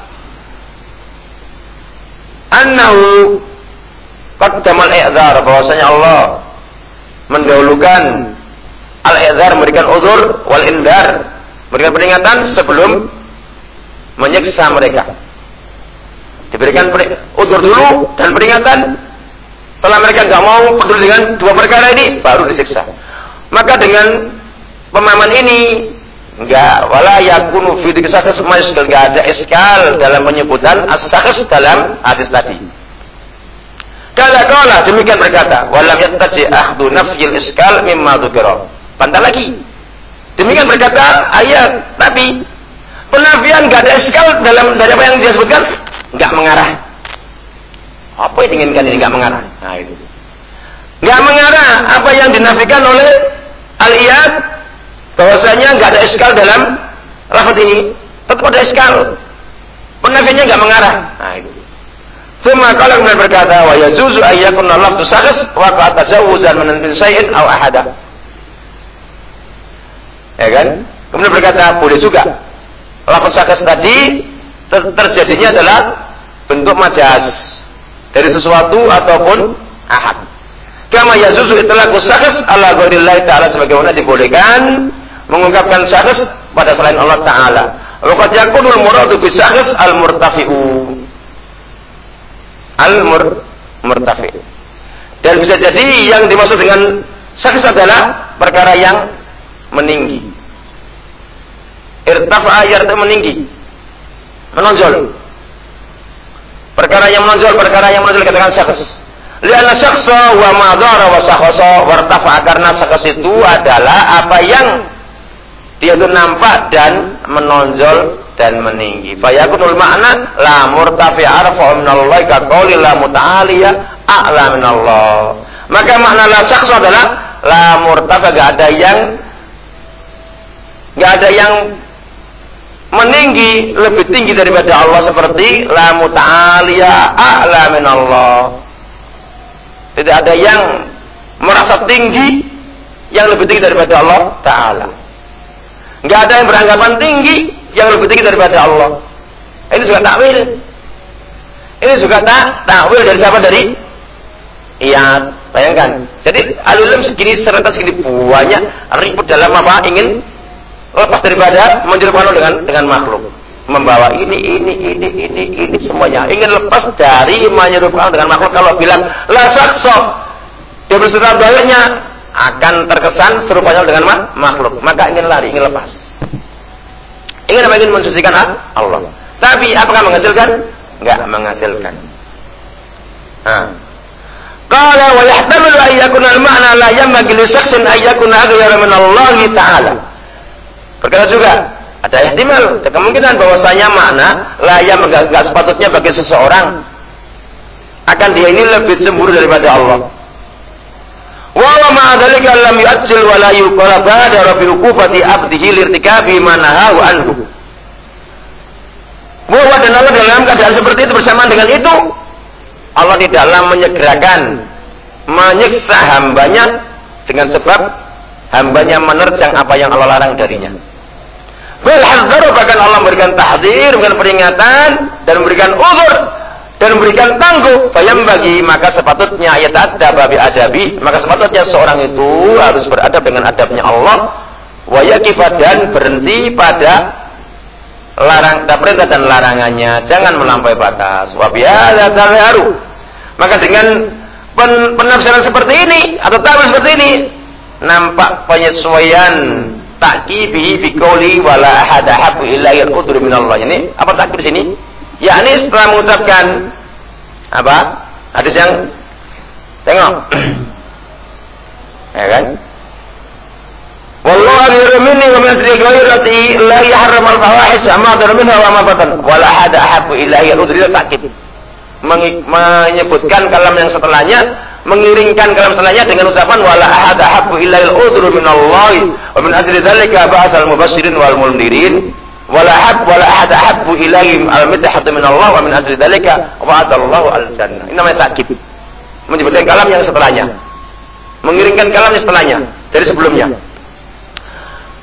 Annahu qaddamal i'dzar bahwasanya Allah mendahulukan al-i'dzar memberikan udur wal indar memberikan peringatan sebelum menyiksa mereka. Diberikan udur dulu dan peringatan setelah mereka nggak mau peduli dengan dua perkara ini, baru disiksa. Maka dengan pemahaman ini enggak wala yakunu fi diksakes masygal enggak ada eskal dalam penyebutan as dalam hadis tadi. Kala kala demikian berkata, walam yattaji ahdu nafyil iskal mimma dzukira. Pantah lagi. Demikian berkata ayat tapi penafian enggak ada eskal dalam dari apa yang dia sebutkan enggak mengarah apa yang diinginkan ini nggak mengarah? Nah itu. Nggak mengarah apa yang dinafikan oleh al-iyad bahwasanya nggak ada iskal dalam lafaz ini. Tetap ada iskal. Penafiannya nggak mengarah. Nah itu. Thumma qala kemudian berkata wa yajuzu ayyakuna lafzu sakhs wa qad tajawuzan min shay'in aw ahada. Ya kan? Kemudian berkata boleh juga lafaz sakhs tadi terjadinya adalah bentuk majas dari sesuatu ataupun ahad. Kama yazuzu itlaqu syakhs ala ghairillahi ta'ala sebagaimana dibolehkan mengungkapkan syakhs pada selain Allah taala. Wa qad yakunul muradu bi syakhs al murtafi'u. Al mur murtafi. Dan bisa jadi yang dimaksud dengan syakhs adalah perkara yang meninggi. Irtafa'a yarta meninggi. Menonjol. Perkara yang menonjol, perkara yang menonjol katakan syakhs. Lianna syakhsa wa madhara wa syakhsa wartafa karena syakhs itu adalah apa yang dia itu nampak dan menonjol dan meninggi. Fayakunul makna la murtafi arfa minallahi ka qouli la muta'aliya a'la minallah. Maka makna la syakhsa adalah la murtafi gak ada yang gak ada yang meninggi lebih tinggi daripada Allah seperti la muta'aliya a'la min Allah. Tidak ada yang merasa tinggi yang lebih tinggi daripada Allah taala. Enggak ada yang beranggapan tinggi yang lebih tinggi daripada Allah. Ini juga takwil. Ini juga tak takwil dari siapa dari Iya, Bayangkan. Jadi alulum segini serta segini banyak ribut dalam apa? Ingin lepas daripada menyerupakan dengan dengan makhluk. Membawa ini, ini, ini, ini, ini semuanya. Ingin lepas dari menyerupakan dengan makhluk. Kalau bilang la sakso, dia berserta dalilnya akan terkesan serupanya dengan makhluk. Maka ingin lari, ingin lepas. Ingin apa? Ingin mensucikan Allah. Tapi apakah menghasilkan? Enggak menghasilkan. Nah. Qala wa yahtamilu an yakuna al-ma'na la yanbaghi li shakhsin an yakuna aghyara min Allah taala. Berkata juga ada ihtimal, ada kemungkinan bahwasanya makna la yang enggak sepatutnya bagi seseorang akan dia ini lebih cemburu daripada Allah. Wa wa ma dzalika lam yu'ajjil wa la yuqala badara bi uqubati abdihi lirtikabi ma nahahu anhu. Bahwa dan Allah dalam keadaan seperti itu bersamaan dengan itu Allah tidaklah menyegerakan menyiksa hambanya dengan sebab hambanya menerjang apa yang Allah larang darinya. Bahkan Allah memberikan tahdir, memberikan peringatan dan memberikan uzur dan memberikan tangguh. Bayam bagi maka sepatutnya ayat ada babi adabi maka sepatutnya seorang itu harus beradab dengan adabnya Allah. Wayakifat dan berhenti pada larang perintah dan larangannya. Jangan melampaui batas. Wabiyala haru maka dengan pen, penafsiran seperti ini atau tahu seperti ini nampak penyesuaian takibi biqauli wala ahada habu illa yaqudur minallah. Ini apa takbir sini yakni setelah mengucapkan apa? Hadis yang tengok. Ya kan? Min asri ghayrati la yahram al-fawahish ma dhara minha wa ma batan. Wala hada ahabbu ilahi al-udri takib menyebutkan kalam yang setelahnya mengiringkan kalam setelahnya dengan ucapan wala ahad ahabbu illa al-udru min Allah wa min asri dzalika ba'sal mubassirin wal mundirin wala ahab wala ahad ahabbu ilaihim al-midhat min Allah wa min asri dzalika wa'adallahu al-jannah ini namanya takib menyebutkan kalam yang setelahnya mengiringkan kalam yang setelahnya dari sebelumnya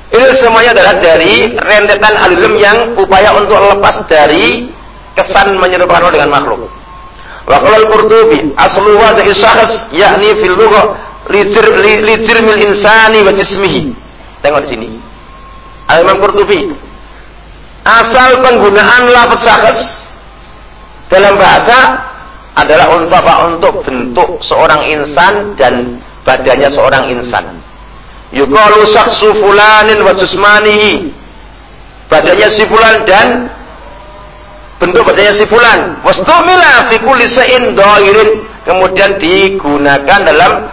ini semuanya adalah dari rentetan alim yang upaya untuk lepas dari kesan menyerupakan Allah dengan makhluk. Wa qala al-Qurtubi aslu wadhi syakhs yakni fil lughah lijir mil insani wa jismihi. Tengok di sini. Al-Imam Qurtubi asal penggunaan lafaz syakhs dalam bahasa adalah untuk apa? Untuk bentuk seorang insan dan badannya seorang insan. Yukalu saksu fulanin wa jusmanihi. Badannya si fulan dan bentuk badannya si fulan. Wastumila fi kulli. Kemudian digunakan dalam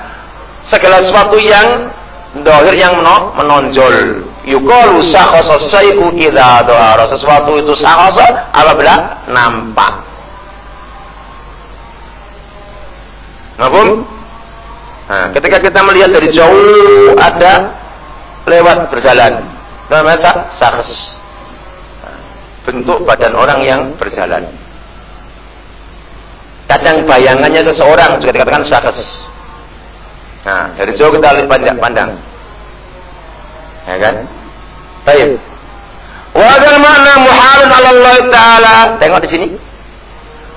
segala sesuatu yang dohir yang menonjol. Yukalu sakhasa sayku idha dohara. Sesuatu itu sakhasa apabila nampak. Ngapun? Nah, ketika kita melihat dari jauh ada lewat berjalan, namanya sars. Bentuk badan orang yang berjalan. Kadang bayangannya seseorang juga dikatakan sars. Nah, dari jauh kita lihat pandang, pandang. Ya kan? Baik. Wadal makna muhalun Allah Ta'ala. Tengok di sini.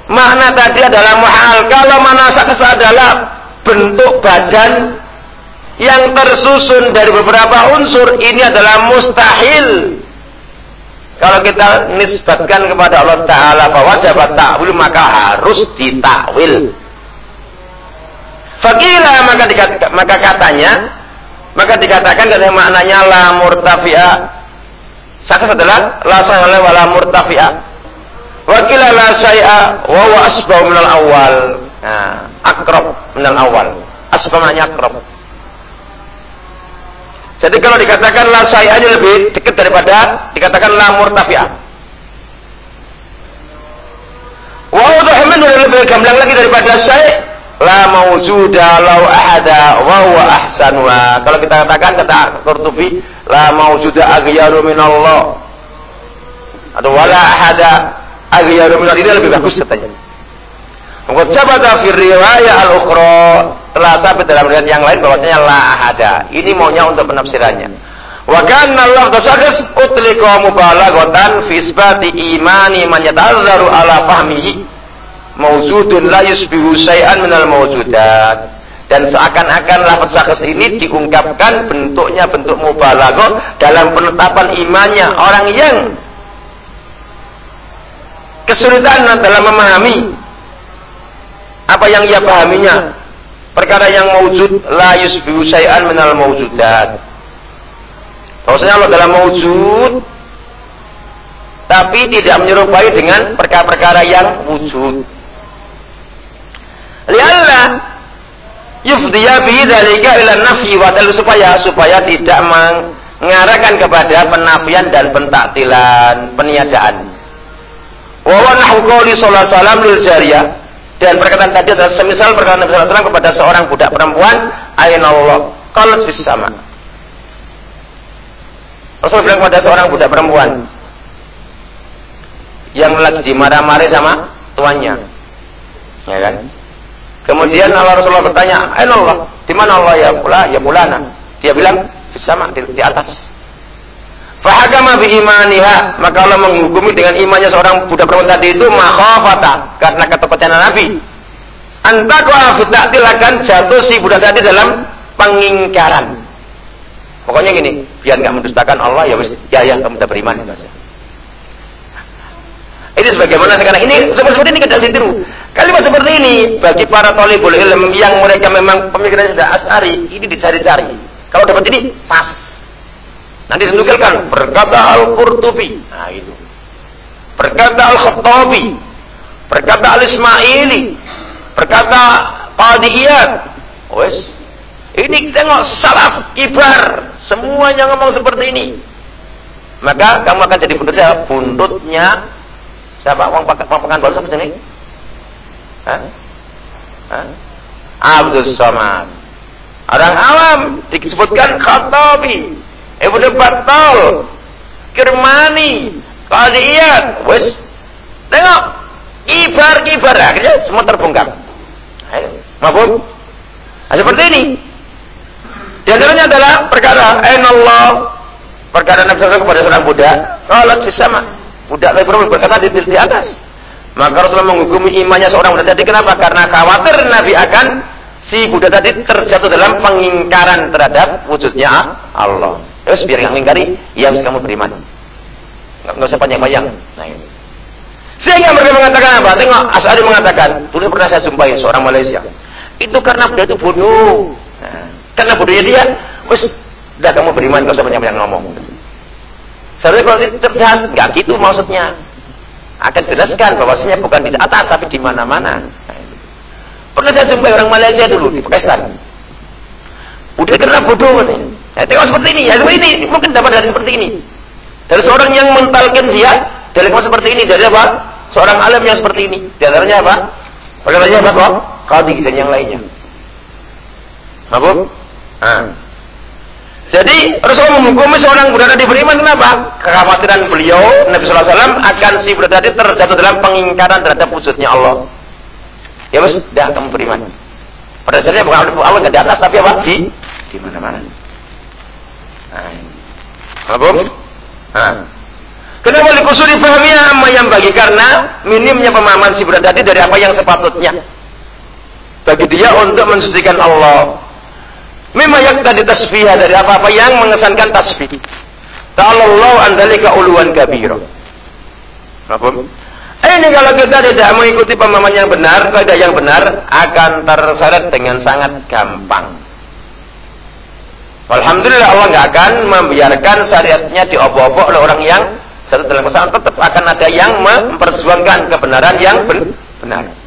Makna tadi adalah muhal. Kalau mana saks adalah bentuk badan yang tersusun dari beberapa unsur ini adalah mustahil kalau kita nisbatkan kepada Allah Ta'ala bahwa jabat ta'wil maka harus ditakwil Fakila maka, dikata, maka katanya maka dikatakan katanya maknanya la murtafi'a Sakas adalah la sahala wa la murtafi'a Wakila la syai'a wa wa asba'u minal awal Nah, akrob minal awal. Asbab maknanya akrob. Jadi kalau dikatakan la aja lebih dekat daripada dikatakan la murtafi'ah. Wa udhuh minhu lebih gamblang lagi daripada syai' la mawjuda law ahada wa huwa ahsanwa. Kalau kita katakan kata Qurtubi la mawjuda aghyaru min Allah. Atau wala ahada aghyaru min Allah ini lebih bagus katanya. Qad sabata fi riwayat al-ukhra telah sampai dalam riwayat yang lain bahwasanya la ahada. Ini maunya untuk penafsirannya. Wa kana Allah tasaddaq utlika mubalaghatan fi isbati imani man yata'azzaru ala fahmihi mawjudun la yusbihu syai'an minal mawjudat. Dan seakan-akan lafaz syakhs ini diungkapkan bentuknya bentuk mubalaghah dalam penetapan imannya orang yang kesulitan dalam memahami apa yang ia pahaminya perkara yang mewujud la yusbihu syai'an minal mawjudat Maksudnya Allah dalam mewujud tapi tidak menyerupai dengan perkara-perkara yang wujud. Lihatlah yufdiya bihi dzalika ila nafyi wa supaya supaya tidak mengarahkan kepada penafian dan pentaktilan, peniadaan. Wa wa nahu qouli sallallahu alaihi wasallam lil jariyah dan perkataan tadi adalah semisal perkataan Nabi sallallahu kepada seorang budak perempuan, Allah qalat fis sama." Rasul bilang kepada seorang budak perempuan yang lagi dimarah-marah sama tuannya. Ya kan? Kemudian Allah Rasulullah bertanya, "Aina Allah? Di mana Allah ya pula? Ya bulana?" Dia bilang, "Di sama, di, di atas." Fahagama bi imaniha, maka Allah menghukumi dengan imannya seorang budak perempuan tadi itu makhafata karena ketakutan Nabi. Antakwa fitnatilakan jatuh si budak tadi dalam pengingkaran. Pokoknya gini, biar nggak mendustakan Allah ya wis, ya ya kamu tak beriman. Ini sebagaimana sekarang ini seperti ini kita ditiru. Kalimat seperti ini bagi para talibul ilm yang mereka memang pemikirannya sudah asari, ini dicari-cari. Kalau dapat ini pas. Nanti ditentukan berkata Al-Qurtubi. Nah itu. Berkata Al-Khattabi. Berkata Al-Ismaili. Berkata Qadiyat. Wes. Ini tengok salaf kibar. Semuanya ngomong seperti ini. Maka kamu akan jadi buntutnya buntutnya Siapa? Wong Pekan baru siapa sini? Hah? Hah? Abdul Somad. Orang awam disebutkan Khattabi, Ibnu Battal, Kirmani, Qadiyat, wes. Tengok, kibar-kibar akhirnya semua terbongkar. Mabuk? Nah, seperti ini. Di antaranya adalah perkara Allah perkara Nabi SAW kepada seorang budak, kalau sama budak lagi perempuan berkata di, di atas. Maka Rasulullah menghukumi imannya seorang budak tadi. Kenapa? Karena khawatir Nabi akan si budak tadi terjatuh dalam pengingkaran terhadap wujudnya Allah. Terus biar yang mengingkari, ya harus kamu beriman. Nggak, usah panjang-panjang. Nah ini. Sehingga mereka mengatakan apa? Tengok As'adi mengatakan, dulu pernah saya jumpai seorang Malaysia. Itu karena budak itu bodoh. Nah, karena bodohnya dia, wes, dah kamu beriman, nggak usah panjang-panjang ngomong. Seharusnya kalau itu cerdas, nggak gitu maksudnya. Akan jelaskan bahwasanya bukan di atas tapi di mana-mana. Pernah saya jumpai orang Malaysia dulu di Pakistan. Udah kena bodoh nih. Ya, tengok seperti ini, ya seperti ini. Mungkin dapat dari seperti ini. Dari seorang yang mentalkan dia, dari seperti ini, dari apa? Seorang alim yang seperti ini. Di antaranya apa? Bagaimana apa? Qadi dan yang lainnya. Apa? Ah. Jadi Rasulullah menghukumi seorang budak tadi beriman kenapa? Kekhawatiran beliau Nabi Sallallahu Alaihi Wasallam akan si budak tadi terjatuh dalam pengingkaran terhadap wujudnya Allah. Ya mas, dah kamu beriman. Pada dasarnya bukan Allah nggak di atas tapi apa? Di di mana-mana. Nah, apa? Nah. Kenapa likusuri pahamnya amma yang bagi karena minimnya pemahaman si budak tadi dari apa yang sepatutnya bagi dia untuk mensucikan Allah Mimma tadi tasbihah dari apa-apa yang mengesankan tasbih. Ta'alallahu andalika uluan kabira. Apa? Ini kalau kita tidak mengikuti pemahaman yang benar, kaidah yang benar akan terseret dengan sangat gampang. Alhamdulillah Allah nggak akan membiarkan syariatnya diobok-obok oleh orang yang satu dalam kesalahan tetap akan ada yang memperjuangkan kebenaran yang benar.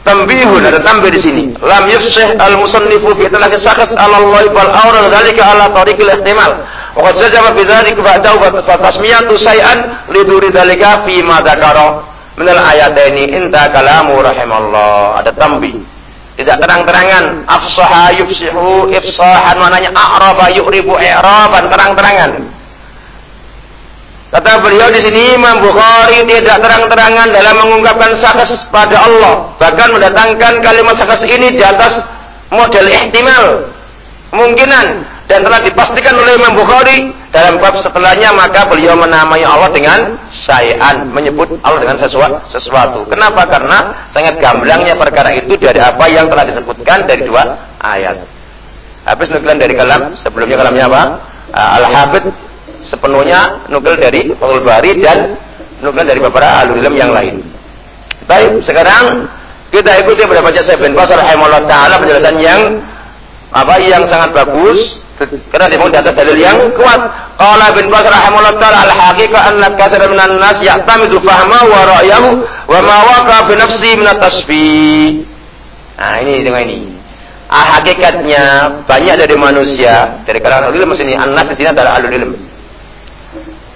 Tambihun ada tambah di sini. Lam yufsih al musannifu fi talaqi syakhs ala Allah wal awra dzalika ala tariqil ihtimal. Wa qad zajama bi dzalika ba'dahu fa tasmiyatu syai'an liduri dzalika fi ma dzakara min al ayataini inta kalamu rahimallah. Ada tambih. Tidak terang-terangan afsaha yufsihu ifsahan mananya a'raba yu'ribu i'raban terang-terangan Kata beliau di sini Imam Bukhari tidak terang-terangan dalam mengungkapkan sakas pada Allah, bahkan mendatangkan kalimat sakas ini di atas model ihtimal, kemungkinan dan telah dipastikan oleh Imam Bukhari dalam bab setelahnya maka beliau menamai Allah dengan sayan, menyebut Allah dengan sesuatu. sesuatu. Kenapa? Karena sangat gamblangnya perkara itu dari apa yang telah disebutkan dari dua ayat. Habis nukilan dari kalam, sebelumnya kalamnya apa? Uh, Al-Habib sepenuhnya nukil dari Fathul Bari dan nukil dari beberapa alul ilm yang lain. Baik, sekarang kita ikuti berbaca saya bin Basar rahimahullah taala penjelasan yang apa yang sangat bagus karena dia mau atas dalil yang kuat. Qala bin Bas rahimahullah taala al haqiqah anna katsira minan nas ya'tamidu fahma wa ra'yahu wa ma waqa bi nafsi. Nah, ini dengan ini. Ah, hakikatnya banyak dari manusia dari kalangan ulil ilm ini an-nas di sini adalah alul ilm.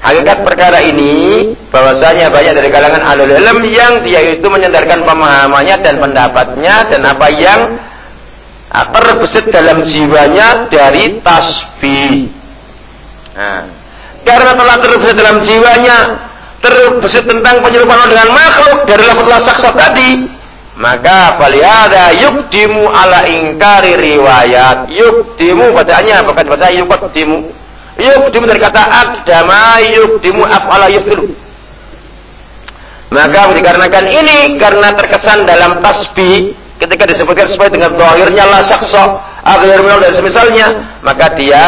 Hakikat perkara ini bahwasanya banyak dari kalangan alul ilm yang dia itu menyandarkan pemahamannya dan pendapatnya dan apa yang terbesit dalam jiwanya dari tasbih. Nah, karena telah terbesit dalam jiwanya terbesit tentang penyerupaan dengan makhluk dari lafaz saksa tadi, maka falihada yukdimu ala ingkari riwayat. Yukdimu bacaannya kata baca yukdimu. Yukdimu dari kata akdama yukdimu afala yukdimu. Maka dikarenakan ini karena terkesan dalam tasbih ketika disebutkan sesuai dengan dohirnya la sakso agar dan semisalnya maka dia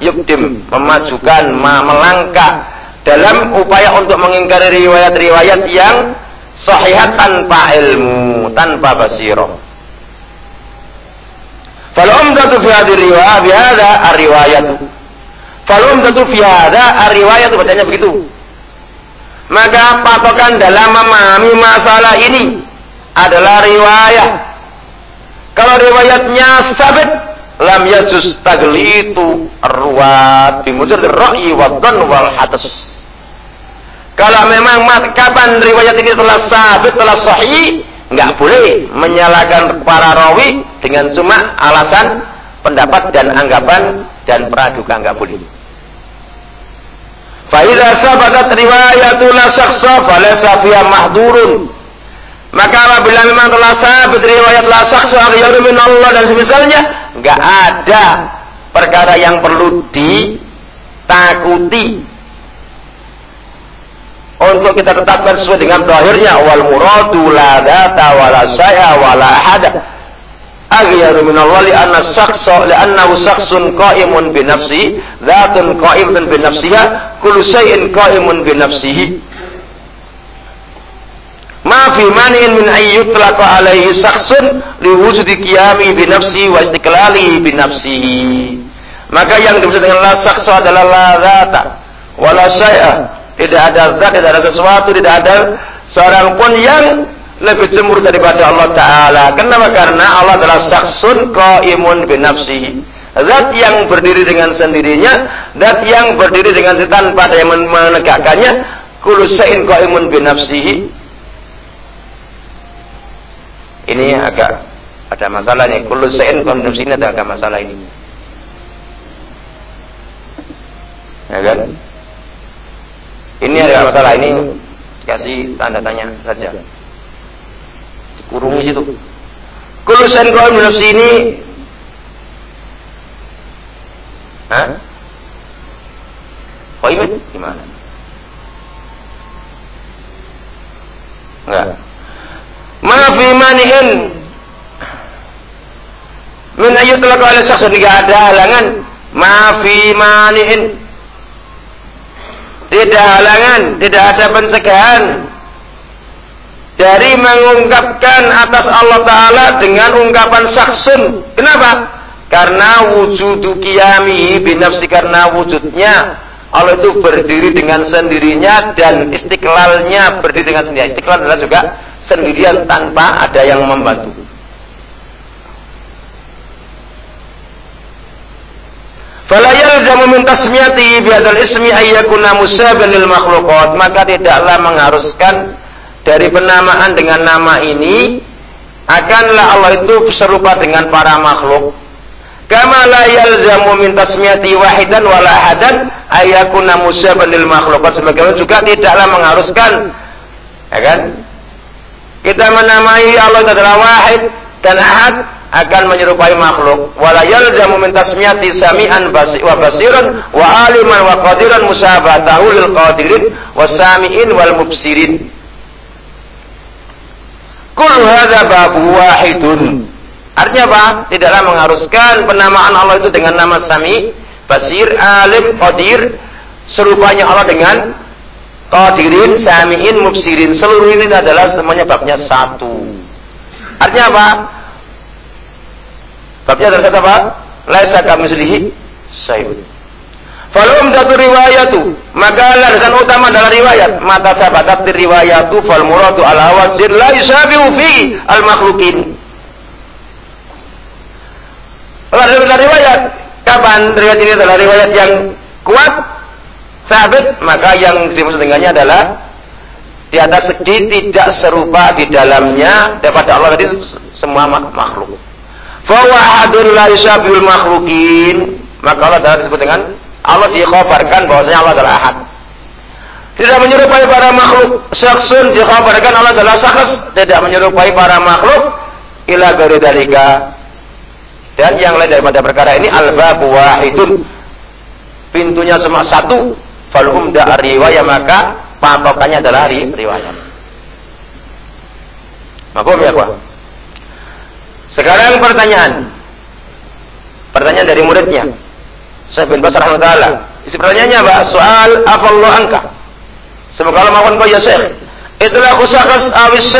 yukdim memajukan melangkah dalam upaya untuk mengingkari riwayat-riwayat yang sahihat tanpa ilmu tanpa basirah fal umdatu fi hadhihi riwayat bi hadha fal umdatu fi hadha ar-riwayat bacanya begitu maka patokan dalam memahami masalah ini adalah riwayat kalau riwayatnya sabit, lam yajuz taglitu arwat bi mujarrad ra'yi wa dhann wal hadas. Kalau memang kapan riwayat ini telah sabit, telah sahih, nggak boleh menyalahkan para rawi dengan cuma alasan pendapat dan anggapan dan praduga nggak boleh. Fa idza sabatat riwayatul syakhsa falaysa fiha mahdurun. Maka apabila memang telah sabit riwayat la saksu min Allah dan semisalnya, enggak ada perkara yang perlu ditakuti. Untuk kita tetapkan sesuai dengan terakhirnya wal muradu la data wala saya wala ahada. Aghyaru min Allah li anna shakhsa li annahu shakhsun qa'imun bi nafsi dzatun qa'imatun bi nafsiha kullu shay'in qa'imun bi nafsihi ma fi mani'in min ayyutlaqa alaihi sakhsun liwujudi qiyami bi nafsi wa istiqlali bi nafsihi maka yang dimaksud dengan la sakhsu adalah la zata wala syai'a tidak ada zat tidak ada sesuatu tidak ada seorang pun yang lebih cemburu daripada Allah Ta'ala. Kenapa? Karena Allah adalah saksun qaimun bi nafsihi. Zat yang berdiri dengan sendirinya, zat yang berdiri dengan tanpa ada yang menegakkannya, kullu syai'in qaimun bi nafsihi ini agak ada masalah nih. Kullu sayin konsumsi ini ada agak masalah ini. Ya kan? Ini ada masalah ini kasih tanda tanya saja. Dikurungi situ. Kullu sayin konsumsi ini Hah? Qaimah gimana? Enggak. Ma fi mani'in min ayyutlaq ala syakhs tidak ada halangan ma fi mani'in tidak halangan tidak ada pencegahan dari mengungkapkan atas Allah Ta'ala dengan ungkapan saksun. Kenapa? Karena wujud qiyamihi binafsi karena wujudnya Allah itu berdiri dengan sendirinya dan istiqlalnya berdiri dengan sendirinya. Istiqlal adalah juga sendirian tanpa ada yang membantu. Fala yalzamu min tasmiyati bi hadzal ismi ayyakuna musaban lil makhluqat, maka tidaklah mengharuskan dari penamaan dengan nama ini akanlah Allah itu serupa dengan para makhluk. Kama la yalzamu min tasmiyati wahidan wala ahadan ayyakuna musaban lil makhluqat, sebagaimana juga tidaklah mengharuskan ya kan kita menamai Allah adalah wahid dan ahad akan menyerupai makhluk. Wala yalzamu min tasmiyati sami'an wa basiran wa aliman wa qadiran musabatahu lil qadirin wa sami'in wal mubsirin. Kul hadza babu wahidun. Artinya apa? Tidaklah mengharuskan penamaan Allah itu dengan nama Sami, Basir, Alim, Qadir. Serupanya Allah dengan Qadirin, Sami'in, Mubsirin. Seluruh ini adalah semuanya babnya satu. Artinya apa? Babnya adalah apa? Laisa kamislihi syai'un. Falum datu riwayatu maka landasan utama adalah riwayat mata sahabat riwayatu fal muradu al awazir la yusabihu al makhlukin kalau ada riwayat, kapan riwayat ini adalah riwayat yang kuat, sabit, maka yang dimaksud dengannya adalah di atas segi tidak serupa di dalamnya daripada Allah tadi semua makhluk. Fawahadun la yusabiul makhlukin. Maka Allah telah disebut dengan Allah dikhabarkan bahwasanya Allah adalah ahad. Tidak menyerupai para makhluk. Saksun dikhabarkan Allah adalah sakhs. Tidak menyerupai para makhluk. Ila gari dalika dan yang lain daripada perkara ini al-babu wahidun. Pintunya cuma satu. Fal umda riwayat maka patokannya adalah riwayat. Maka ya kuah. Sekarang pertanyaan. Pertanyaan dari muridnya. Saya bin Basar Rahmatullah. Isi pertanyaannya apa? Soal apa Allah angka. Semoga Allah maafkan kau ya Syekh. Itulah kusakas awis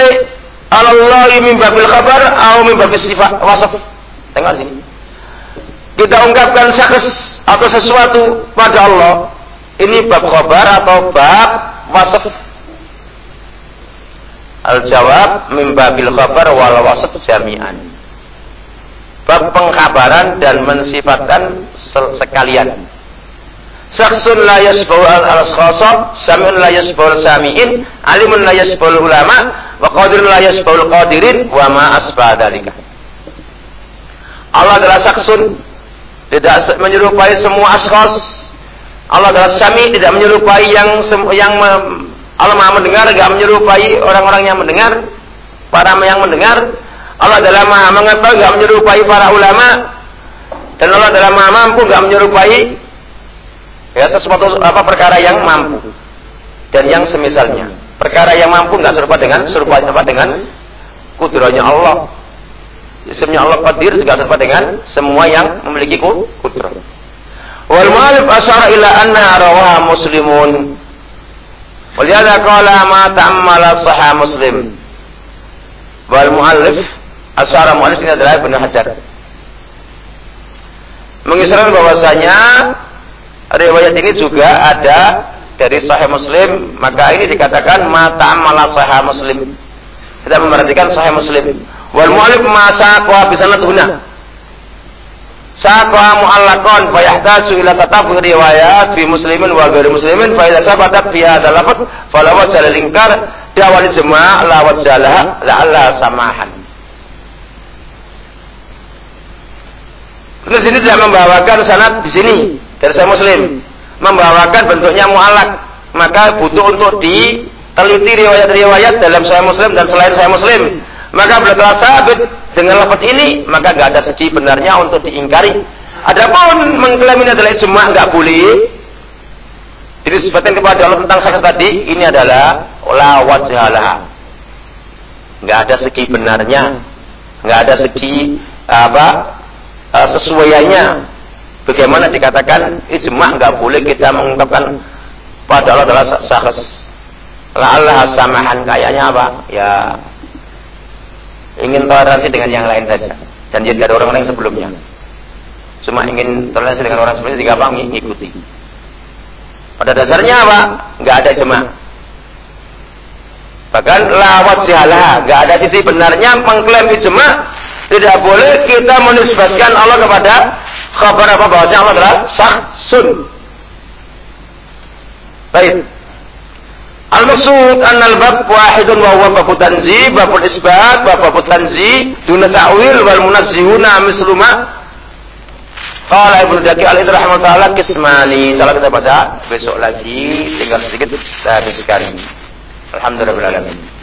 Allah min babil khabar atau min sifat wasaf. Tengok sini. Kita ungkapkan syaks atau sesuatu pada Allah. Ini bab khabar atau bab wasaf. Al-jawab mimbabil khabar wal wasaf jami'an. Bab pengkabaran dan mensifatkan sekalian. Saksun la yasbau al-askhasa, sami'un la yasbau sami'in, alimun la yasbau ulama, wa qadirun la yasbau qadirin, wa ma dalika. Allah adalah saksun, tidak menyerupai semua askhas. Allah adalah sami, tidak menyerupai yang yang Allah Maha mendengar, tidak menyerupai orang-orang yang mendengar, para yang mendengar. Allah adalah Maha mengetahui, tidak menyerupai para ulama. Dan Allah adalah Maha mampu, tidak menyerupai ya sesuatu apa perkara yang mampu dan yang semisalnya. Perkara yang mampu nggak serupa dengan serupa dengan kudrahnya Allah Isimnya Allah Qadir juga serupa dengan semua yang memiliki kudrah. Wal mu'alif asyara ila anna rawaha muslimun. Walihada qala ma ta'ammala sahah muslim. Wal mu'alif asyara mu'alif ini adalah Ibnu Hajar. Mengisahkan bahwasanya riwayat ini juga ada dari Sahih Muslim, maka ini dikatakan ma ta'ammala sahah muslim. Kita memperhatikan Sahih Muslim. Wal mu'alif ma saqwa bi sanad huna. Saqwa mu'allaqan fa yahtaju ila tatabbu riwayat fi muslimin wa ghairi muslimin fa idza sabatat fi hadzal lafaz fala wajha lil inkar dawal jama' la wajha la alla samahan. Terus ini tidak membawakan sanad di sini dari saya muslim membawakan bentuknya mu'allak maka butuh untuk diteliti riwayat-riwayat dalam saya muslim dan selain saya muslim maka bila sabit dengan lafaz ini, maka nggak ada segi benarnya untuk diingkari. Adapun mengklaim ini adalah ijma nggak boleh. Jadi sebutan kepada Allah tentang saksi tadi, ini adalah la wajhalah. Nggak ada segi benarnya, nggak ada segi apa uh, sesuaiannya. Bagaimana dikatakan ijma nggak boleh kita mengungkapkan pada Allah adalah saksi. Allah samahan kayaknya apa? Ya ingin toleransi dengan yang lain saja. Dan tidak ada orang lain sebelumnya. Cuma ingin toleransi dengan orang sebelumnya tidak apa mengikuti pada dasarnya apa? Nggak ada cuma. Bahkan lawat sihalah nggak ada sisi benarnya mengklaim ijma tidak boleh kita menisbatkan Allah kepada kabar apa bahwasanya Allah adalah sah sun baik Al-maksud anna al-bab wahidun wa huwa babu tanzi, babul isbat, babu tanzi, duna ta'wil wal munazzihuna mislu Qala Ibnu Daki alaihi rahmatullah kismani. Kalau kita baca besok lagi tinggal sedikit kita habiskan. Alhamdulillah